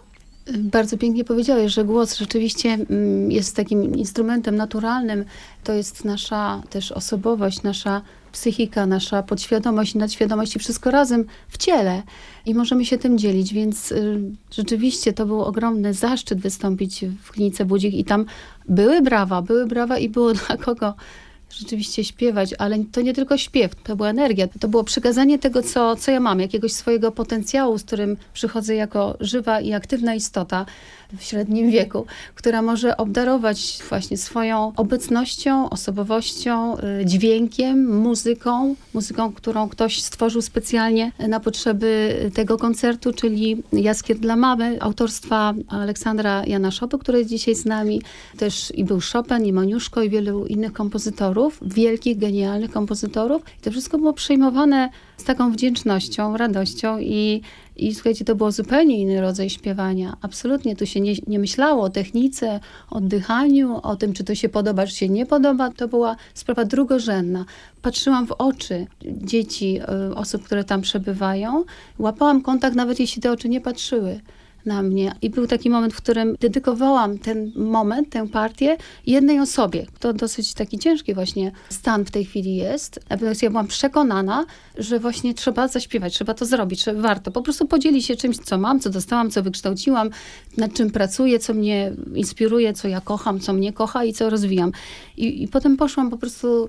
Bardzo pięknie powiedziałeś, że głos rzeczywiście mm, jest takim instrumentem naturalnym. To jest nasza też osobowość, nasza psychika, nasza podświadomość nadświadomość i wszystko razem w ciele. I możemy się tym dzielić, więc y, rzeczywiście to był ogromny zaszczyt wystąpić w klinice Budzik i tam były brawa, były brawa i było dla kogo rzeczywiście śpiewać, ale to nie tylko śpiew, to była energia, to było przekazanie tego, co, co ja mam, jakiegoś swojego potencjału, z którym przychodzę jako żywa i aktywna istota w średnim wieku, która może obdarować właśnie swoją obecnością, osobowością, y, dźwiękiem, muzyką, muzyką, którą ktoś stworzył specjalnie na potrzeby tego koncertu, czyli Jaskier dla mamy, autorstwa Aleksandra Janaszowy, który jest dzisiaj z nami, też i był Chopin, i Moniuszko, i wielu innych kompozytorów, wielkich, genialnych kompozytorów. I to wszystko było przejmowane z taką wdzięcznością, radością i, i słuchajcie, to było zupełnie inny rodzaj śpiewania. Absolutnie tu się nie, nie myślało o technice, o oddychaniu, o tym, czy to się podoba, czy się nie podoba. To była sprawa drugorzędna. Patrzyłam w oczy dzieci, y, osób, które tam przebywają. Łapałam kontakt, nawet jeśli te oczy nie patrzyły na mnie. I był taki moment, w którym dedykowałam ten moment, tę partię jednej osobie. To dosyć taki ciężki właśnie stan w tej chwili jest. Ja byłam przekonana, że właśnie trzeba zaśpiewać, trzeba to zrobić, że warto po prostu podzielić się czymś, co mam, co dostałam, co wykształciłam, nad czym pracuję, co mnie inspiruje, co ja kocham, co mnie kocha i co rozwijam. I, i potem poszłam po prostu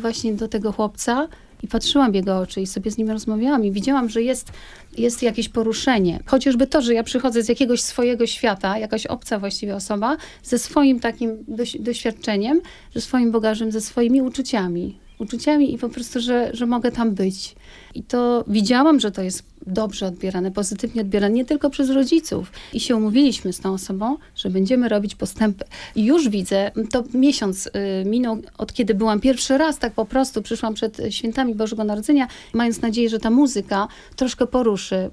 właśnie do tego chłopca, i patrzyłam w jego oczy i sobie z nim rozmawiałam i widziałam, że jest, jest jakieś poruszenie. Chociażby to, że ja przychodzę z jakiegoś swojego świata, jakaś obca właściwie osoba, ze swoim takim doświadczeniem, ze swoim bagażem, ze swoimi uczuciami. Uczuciami i po prostu, że, że mogę tam być. I to widziałam, że to jest dobrze odbierane, pozytywnie odbierane, nie tylko przez rodziców. I się umówiliśmy z tą osobą, że będziemy robić postępy. Już widzę, to miesiąc y, minął, od kiedy byłam pierwszy raz, tak po prostu przyszłam przed świętami Bożego Narodzenia, mając nadzieję, że ta muzyka troszkę poruszy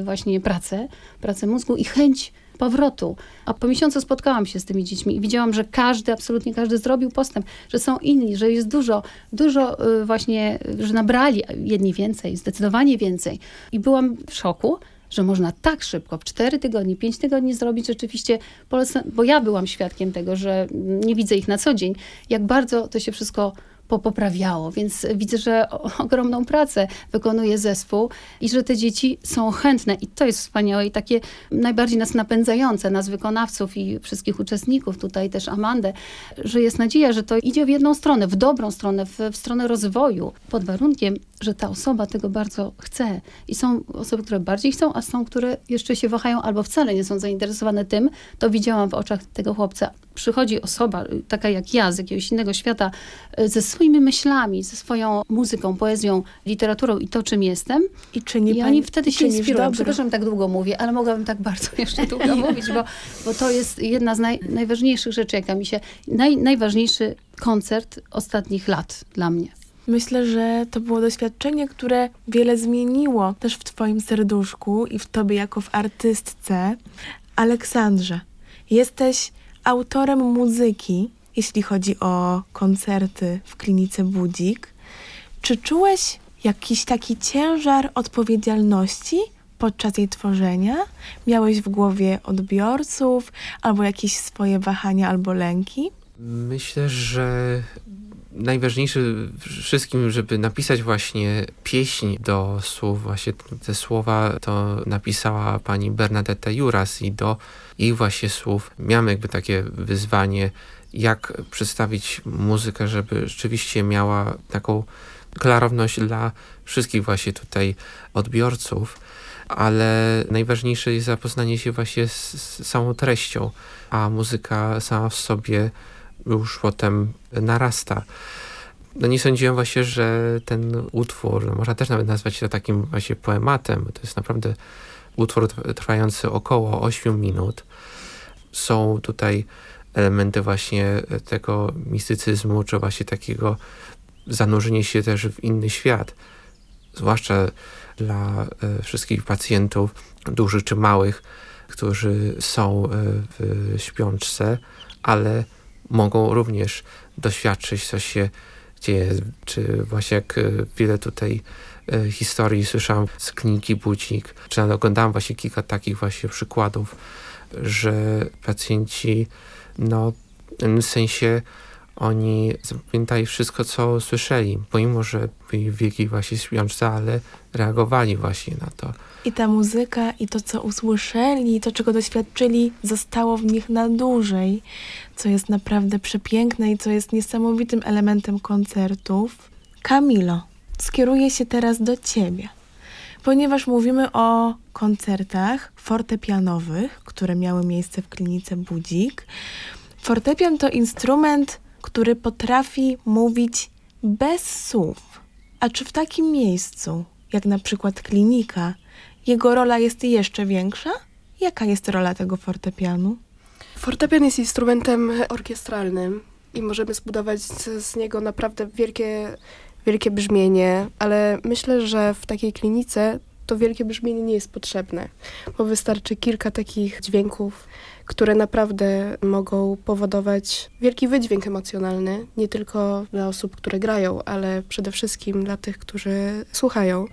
y, właśnie pracę, pracę mózgu i chęć powrotu. A po miesiącu spotkałam się z tymi dziećmi i widziałam, że każdy, absolutnie każdy zrobił postęp, że są inni, że jest dużo, dużo y, właśnie, że nabrali jedni więcej, zdecydowanie więcej. I byłam w szoku, że można tak szybko, w 4 tygodnie, 5 tygodni zrobić rzeczywiście, bo ja byłam świadkiem tego, że nie widzę ich na co dzień, jak bardzo to się wszystko popoprawiało, więc widzę, że ogromną pracę wykonuje zespół i że te dzieci są chętne i to jest wspaniałe i takie najbardziej nas napędzające, nas wykonawców i wszystkich uczestników, tutaj też Amandę, że jest nadzieja, że to idzie w jedną stronę, w dobrą stronę, w, w stronę rozwoju, pod warunkiem, że ta osoba tego bardzo chce. I są osoby, które bardziej chcą, a są, które jeszcze się wahają albo wcale nie są zainteresowane tym. To widziałam w oczach tego chłopca. Przychodzi osoba, taka jak ja, z jakiegoś innego świata, ze swoimi myślami, ze swoją muzyką, poezją, literaturą i to, czym jestem. I czyni I oni wtedy się inspirują. Przepraszam, tak długo mówię, ale mogłabym tak bardzo jeszcze długo mówić, bo, bo to jest jedna z naj, najważniejszych rzeczy, jaka mi się... Naj, najważniejszy koncert ostatnich lat dla mnie. Myślę, że to było doświadczenie, które wiele zmieniło też w Twoim serduszku i w Tobie jako w artystce. Aleksandrze, jesteś autorem muzyki, jeśli chodzi o koncerty w klinice Budzik. Czy czułeś jakiś taki ciężar odpowiedzialności podczas jej tworzenia? Miałeś w głowie odbiorców, albo jakieś swoje wahania, albo lęki? Myślę, że najważniejsze wszystkim, żeby napisać właśnie pieśń do słów, właśnie te słowa to napisała pani Bernadetta Juras i do ich właśnie słów miałem jakby takie wyzwanie, jak przedstawić muzykę, żeby rzeczywiście miała taką klarowność dla wszystkich właśnie tutaj odbiorców, ale najważniejsze jest zapoznanie się właśnie z, z samą treścią, a muzyka sama w sobie już potem narasta. No nie sądziłem właśnie, że ten utwór, no można też nawet nazwać to takim właśnie poematem, to jest naprawdę utwór trwający około 8 minut. Są tutaj elementy właśnie tego mistycyzmu, czy właśnie takiego zanurzenia się też w inny świat. Zwłaszcza dla e, wszystkich pacjentów, dużych czy małych, którzy są e, w śpiączce, ale mogą również doświadczyć, co się dzieje, czy właśnie jak e, wiele tutaj e, historii słyszałem z kliniki Budzik, czy nawet oglądałem właśnie kilka takich właśnie przykładów, że pacjenci, no w sensie oni zapamiętali wszystko, co słyszeli, pomimo, że byli w wielkiej właśnie śpiączce, ale reagowali właśnie na to. I ta muzyka, i to, co usłyszeli, i to, czego doświadczyli, zostało w nich na dłużej, co jest naprawdę przepiękne i co jest niesamowitym elementem koncertów. Kamilo, skieruję się teraz do ciebie, ponieważ mówimy o koncertach fortepianowych, które miały miejsce w klinice Budzik. Fortepian to instrument, który potrafi mówić bez słów. A czy w takim miejscu, jak na przykład klinika, jego rola jest jeszcze większa? Jaka jest rola tego fortepianu? Fortepian jest instrumentem orkiestralnym i możemy zbudować z, niego naprawdę wielkie, wielkie brzmienie, ale myślę, że w takiej klinice to wielkie brzmienie nie jest potrzebne, bo wystarczy kilka takich dźwięków, które naprawdę mogą powodować wielki wydźwięk emocjonalny, nie tylko dla osób, które grają, ale przede wszystkim dla tych, którzy słuchają.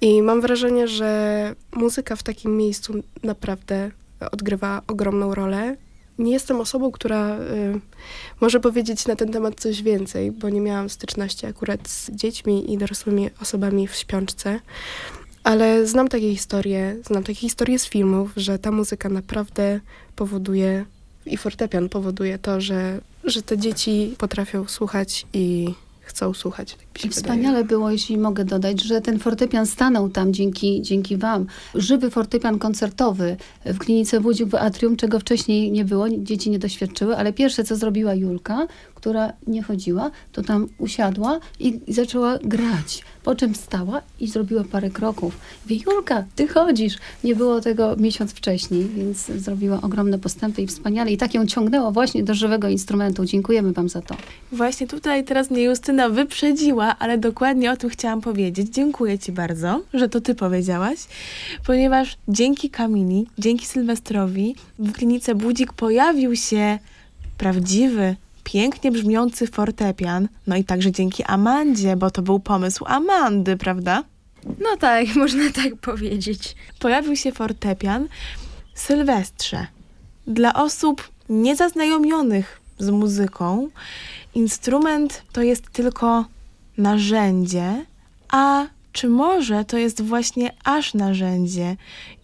I mam wrażenie, że muzyka w takim miejscu naprawdę odgrywa ogromną rolę. Nie jestem osobą, która y, może powiedzieć na ten temat coś więcej, bo nie miałam styczności akurat z dziećmi i dorosłymi osobami w śpiączce. Ale znam takie historie, znam takie historie z filmów, że ta muzyka naprawdę powoduje i fortepian powoduje to, że, że te dzieci potrafią słuchać i chcą słuchać. Tak I wspaniale było, jeśli mogę dodać, że ten fortepian stanął tam dzięki, dzięki Wam. Żywy fortepian koncertowy w klinice Budzik w Atrium, czego wcześniej nie było, dzieci nie doświadczyły, ale pierwsze, co zrobiła Julka, która nie chodziła, to tam usiadła i, zaczęła grać. Po czym stała i zrobiła parę kroków. Wie, Julka, ty chodzisz. Nie było tego miesiąc wcześniej, więc zrobiła ogromne postępy i wspaniale. I tak ją ciągnęło właśnie do żywego instrumentu. Dziękujemy Wam za to. Właśnie tutaj teraz mnie Justyna wyprzedziła, ale dokładnie o tym chciałam powiedzieć. Dziękuję Ci bardzo, że to Ty powiedziałaś, ponieważ dzięki Kamili, dzięki Sylwestrowi w klinice Budzik pojawił się prawdziwy, pięknie brzmiący fortepian, no i także dzięki Amandzie, bo to był pomysł Amandy, prawda? No tak, można tak powiedzieć. Pojawił się fortepian. Sylwestrze, dla osób niezaznajomionych z muzyką, instrument to jest tylko narzędzie, a czy może to jest właśnie aż narzędzie?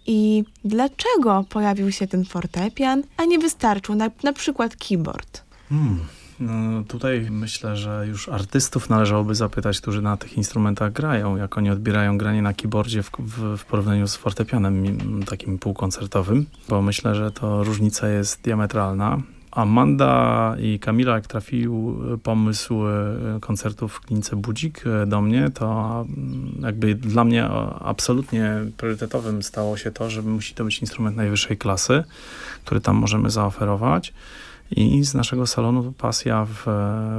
I dlaczego pojawił się ten fortepian, a nie wystarczył na, na przykład keyboard? Hmm. No, tutaj myślę, że już artystów należałoby zapytać, którzy na tych instrumentach grają, jak oni odbierają granie na keyboardzie w, w, w porównaniu z fortepianem takim półkoncertowym, bo myślę, że to różnica jest diametralna. Amanda i Kamila, jak trafił pomysł e, koncertów w klinice Budzik e, do mnie, to mm, jakby dla mnie absolutnie priorytetowym stało się to, że musi to być instrument najwyższej klasy, który tam możemy zaoferować. I z naszego salonu Pasja w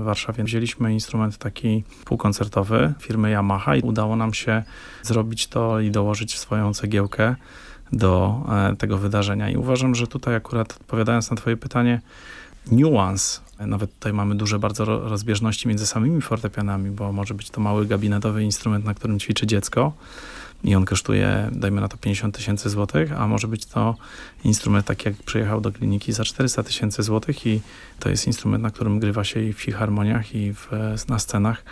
Warszawie wzięliśmy instrument taki półkoncertowy firmy Yamaha i udało nam się zrobić to i dołożyć swoją cegiełkę do e, tego wydarzenia. I uważam, że tutaj akurat odpowiadając na twoje pytanie, niuans, nawet tutaj mamy duże bardzo rozbieżności między samymi fortepianami, bo może być to mały gabinetowy instrument, na którym ćwiczy dziecko, i on kosztuje, dajmy na to 50 tysięcy złotych, a może być to instrument taki jak przyjechał do kliniki za 400 tysięcy złotych i to jest instrument, na którym grywa się i w filharmoniach i w, na scenach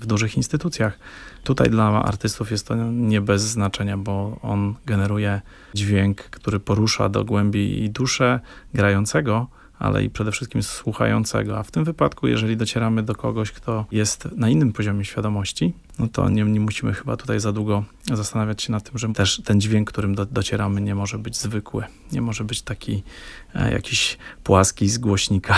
w dużych instytucjach. Tutaj dla artystów jest to nie bez znaczenia, bo on generuje dźwięk, który porusza do głębi i duszę grającego, ale i przede wszystkim słuchającego. A w tym wypadku, jeżeli docieramy do kogoś, kto jest na innym poziomie świadomości, no to nie, nie musimy chyba tutaj za długo zastanawiać się nad tym, że też ten dźwięk, którym do, docieramy, nie może być zwykły. Nie może być taki e, jakiś płaski z głośnika.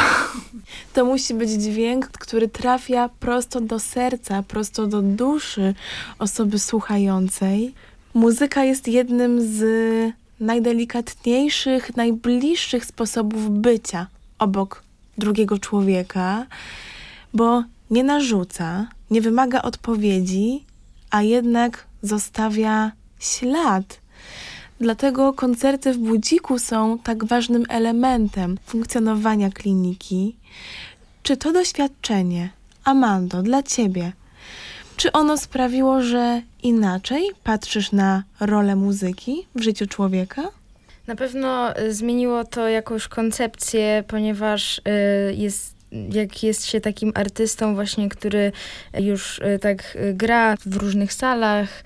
To musi być dźwięk, który trafia prosto do serca, prosto do duszy osoby słuchającej. Muzyka jest jednym z najdelikatniejszych, najbliższych sposobów bycia obok drugiego człowieka, bo nie narzuca, nie wymaga odpowiedzi, a jednak zostawia ślad. Dlatego koncerty w budziku są tak ważnym elementem funkcjonowania kliniki. Czy to doświadczenie, Amando, dla ciebie, czy ono sprawiło, że inaczej patrzysz na rolę muzyki w życiu człowieka? Na pewno y, zmieniło to jakąś koncepcję, ponieważ y, jest jak jest się takim artystą właśnie, który już y, tak gra w różnych salach,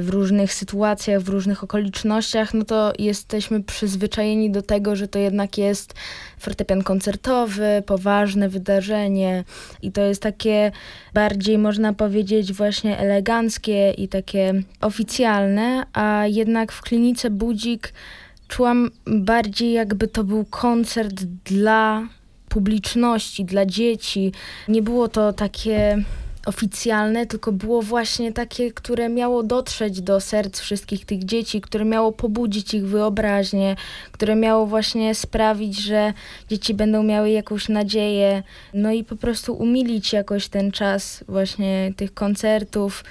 w różnych sytuacjach, w różnych okolicznościach, no to jesteśmy przyzwyczajeni do tego, że to jednak jest fortepian koncertowy, poważne wydarzenie i to jest takie bardziej można powiedzieć właśnie eleganckie i takie oficjalne, a jednak w klinice Budzik czułam bardziej jakby to był koncert dla publiczności, dla dzieci. Nie było to takie oficjalne, tylko było właśnie takie, które miało dotrzeć do serc wszystkich tych dzieci, które miało pobudzić ich wyobraźnię, które miało właśnie sprawić, że dzieci będą miały jakąś nadzieję, no i po prostu umilić jakoś ten czas właśnie tych koncertów.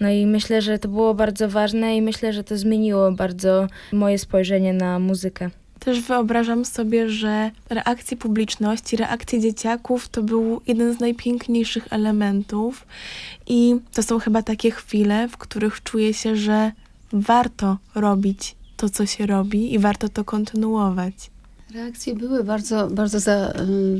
No i myślę, że to było bardzo ważne i myślę, że to zmieniło bardzo moje spojrzenie na muzykę. Też wyobrażam sobie, że reakcje publiczności, reakcje dzieciaków to był jeden z najpiękniejszych elementów i to są chyba takie chwile, w których czuję się, że warto robić to, co się robi i warto to kontynuować. Reakcje były bardzo, bardzo za,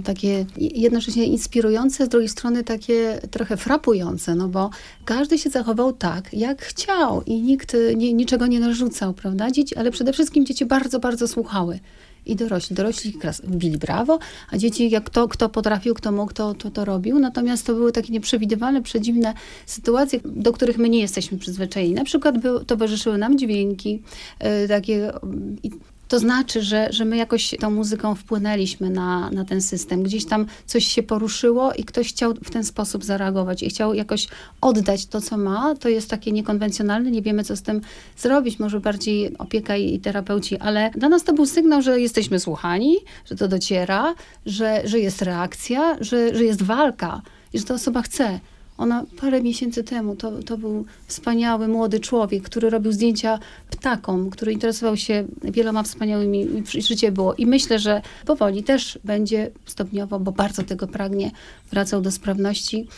takie jednocześnie inspirujące, z drugiej strony takie trochę frapujące, no bo każdy się zachował tak, jak chciał i nikt nie, niczego nie narzucał, prawda? Dzieci, ale przede wszystkim dzieci bardzo, bardzo słuchały. I dorośli. Dorośli bili brawo, a dzieci, jak kto, kto potrafił, kto mógł, to, to, to robił. Natomiast to były takie nieprzewidywalne, przedziwne sytuacje, do których my nie jesteśmy przyzwyczajeni. Na przykład był, towarzyszyły nam dźwięki, y, takie to znaczy, że, że my jakoś tą muzyką wpłynęliśmy na, na ten system. Gdzieś tam coś się poruszyło i ktoś chciał w ten sposób zareagować i chciał jakoś oddać to, co ma. To jest takie niekonwencjonalne, nie wiemy, co z tym zrobić. Może bardziej opieka i terapeuci, ale dla nas to był sygnał, że jesteśmy słuchani, że to dociera, że, że jest reakcja, że, że jest walka i że ta osoba chce. Ona parę miesięcy temu, to, to był wspaniały młody człowiek, który robił zdjęcia ptakom, który interesował się wieloma wspaniałymi, życie było. I myślę, że powoli też będzie stopniowo, bo bardzo tego pragnie, wracał do sprawności.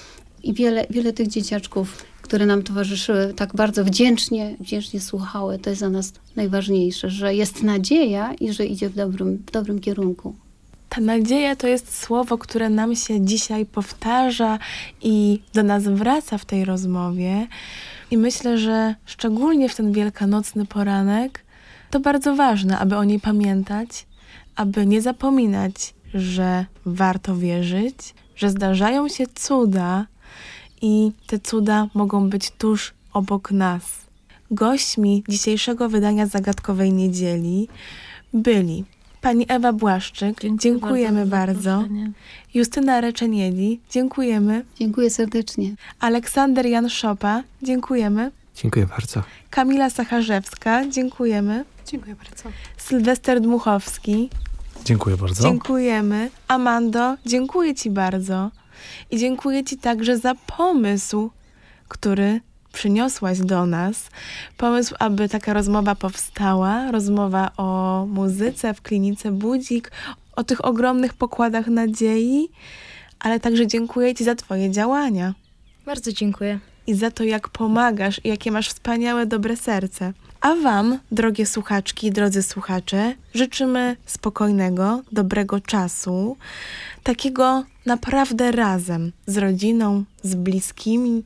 I wiele, wiele tych dzieciaczków, które nam towarzyszyły, tak bardzo wdzięcznie, wdzięcznie słuchały. To jest dla nas najważniejsze, że jest nadzieja i że idzie w dobrym, w dobrym kierunku. Ta nadzieja to jest słowo, które nam się dzisiaj powtarza i do nas wraca w tej rozmowie. I myślę, że szczególnie w ten wielkanocny poranek to bardzo ważne, aby o niej pamiętać, aby nie zapominać, że warto wierzyć, że zdarzają się cuda i te cuda mogą być tuż obok nas. Gośćmi dzisiejszego wydania Zagadkowej Niedzieli byli Pani Ewa Błaszczyk, Dziękuję dziękujemy bardzo. bardzo. Justyna Reczenieli, dziękujemy. Dziękuję serdecznie. Aleksander Jan Szopa, dziękujemy. Dziękuję bardzo. Kamila Sacharzewska, dziękujemy. Dziękuję bardzo. Sylwester Dmuchowski. Dziękuję bardzo. Dziękujemy. Amando, dziękuję Ci bardzo. I dziękuję Ci także za pomysł, który przyniosłaś do nas. Pomysł, aby taka rozmowa powstała, rozmowa o muzyce w klinice Budzik, o tych ogromnych pokładach nadziei, ale także dziękuję Ci za Twoje działania. Bardzo dziękuję. i za to, jak pomagasz i jakie masz wspaniałe, dobre serce. A Wam, drogie słuchaczki, drodzy słuchacze, życzymy spokojnego, dobrego czasu, takiego naprawdę razem z rodziną, z bliskimi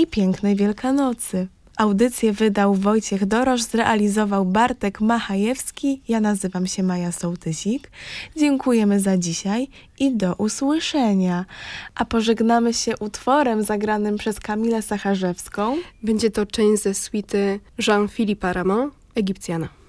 i pięknej Wielkanocy. Audycję wydał Wojciech Dorosz, zrealizował Bartek Machajewski. Ja nazywam się Maja Sołtysik. Dziękujemy za dzisiaj i do usłyszenia. A pożegnamy się utworem zagranym przez Kamilę Sacharzewską. Będzie to część ze suity Jean-Philippe Rameau, Egipcjana.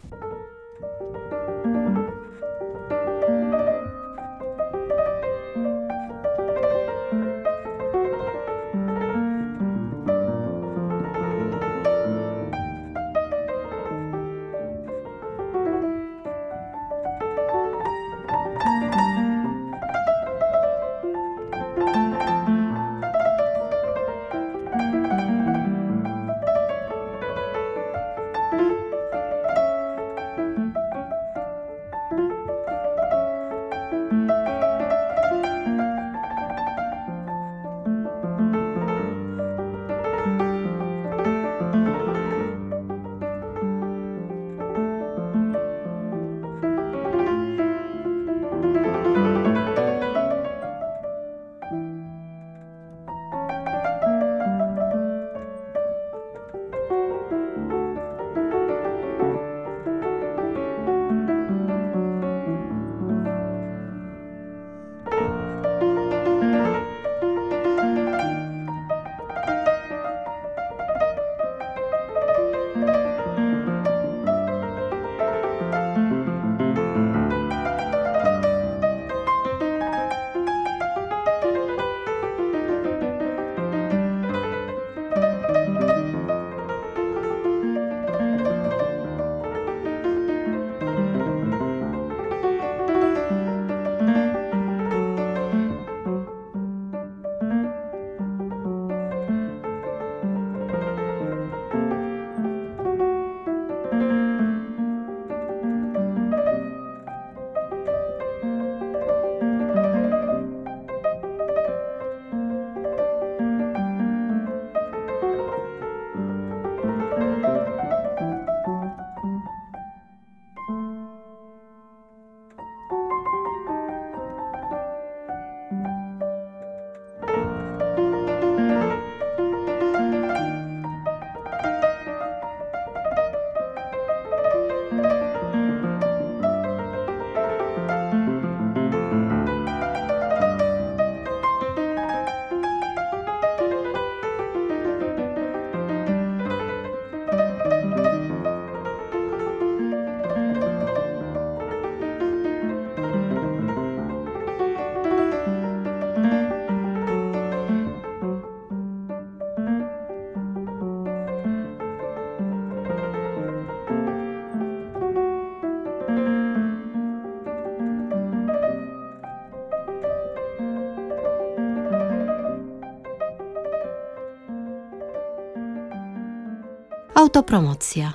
Autopromocja.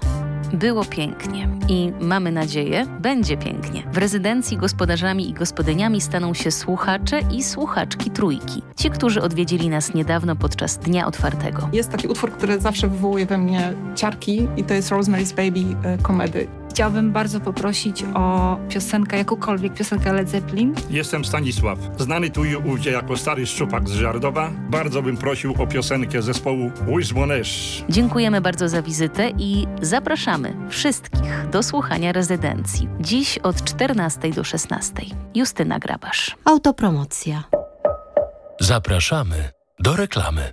Było pięknie i mamy nadzieję, będzie pięknie. W rezydencji gospodarzami i gospodyniami staną się słuchacze i słuchaczki trójki. Ci, którzy odwiedzili nas niedawno podczas Dnia Otwartego. Jest taki utwór, który zawsze wywołuje we mnie ciarki i to jest Rosemary's Baby y, komedy. Chciałabym bardzo poprosić o piosenkę, jakąkolwiek piosenkę Led Zeppelin. Jestem Stanisław, znany tu i ówdzie jako stary szczupak z Żardowa. Bardzo bym prosił o piosenkę zespołu Wismonesz. Dziękujemy bardzo za wizytę i zapraszamy wszystkich do słuchania rezydencji. Dziś od 14 do 16. Justyna Grabasz. Autopromocja. Zapraszamy do reklamy.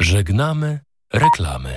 Żegnamy reklamy.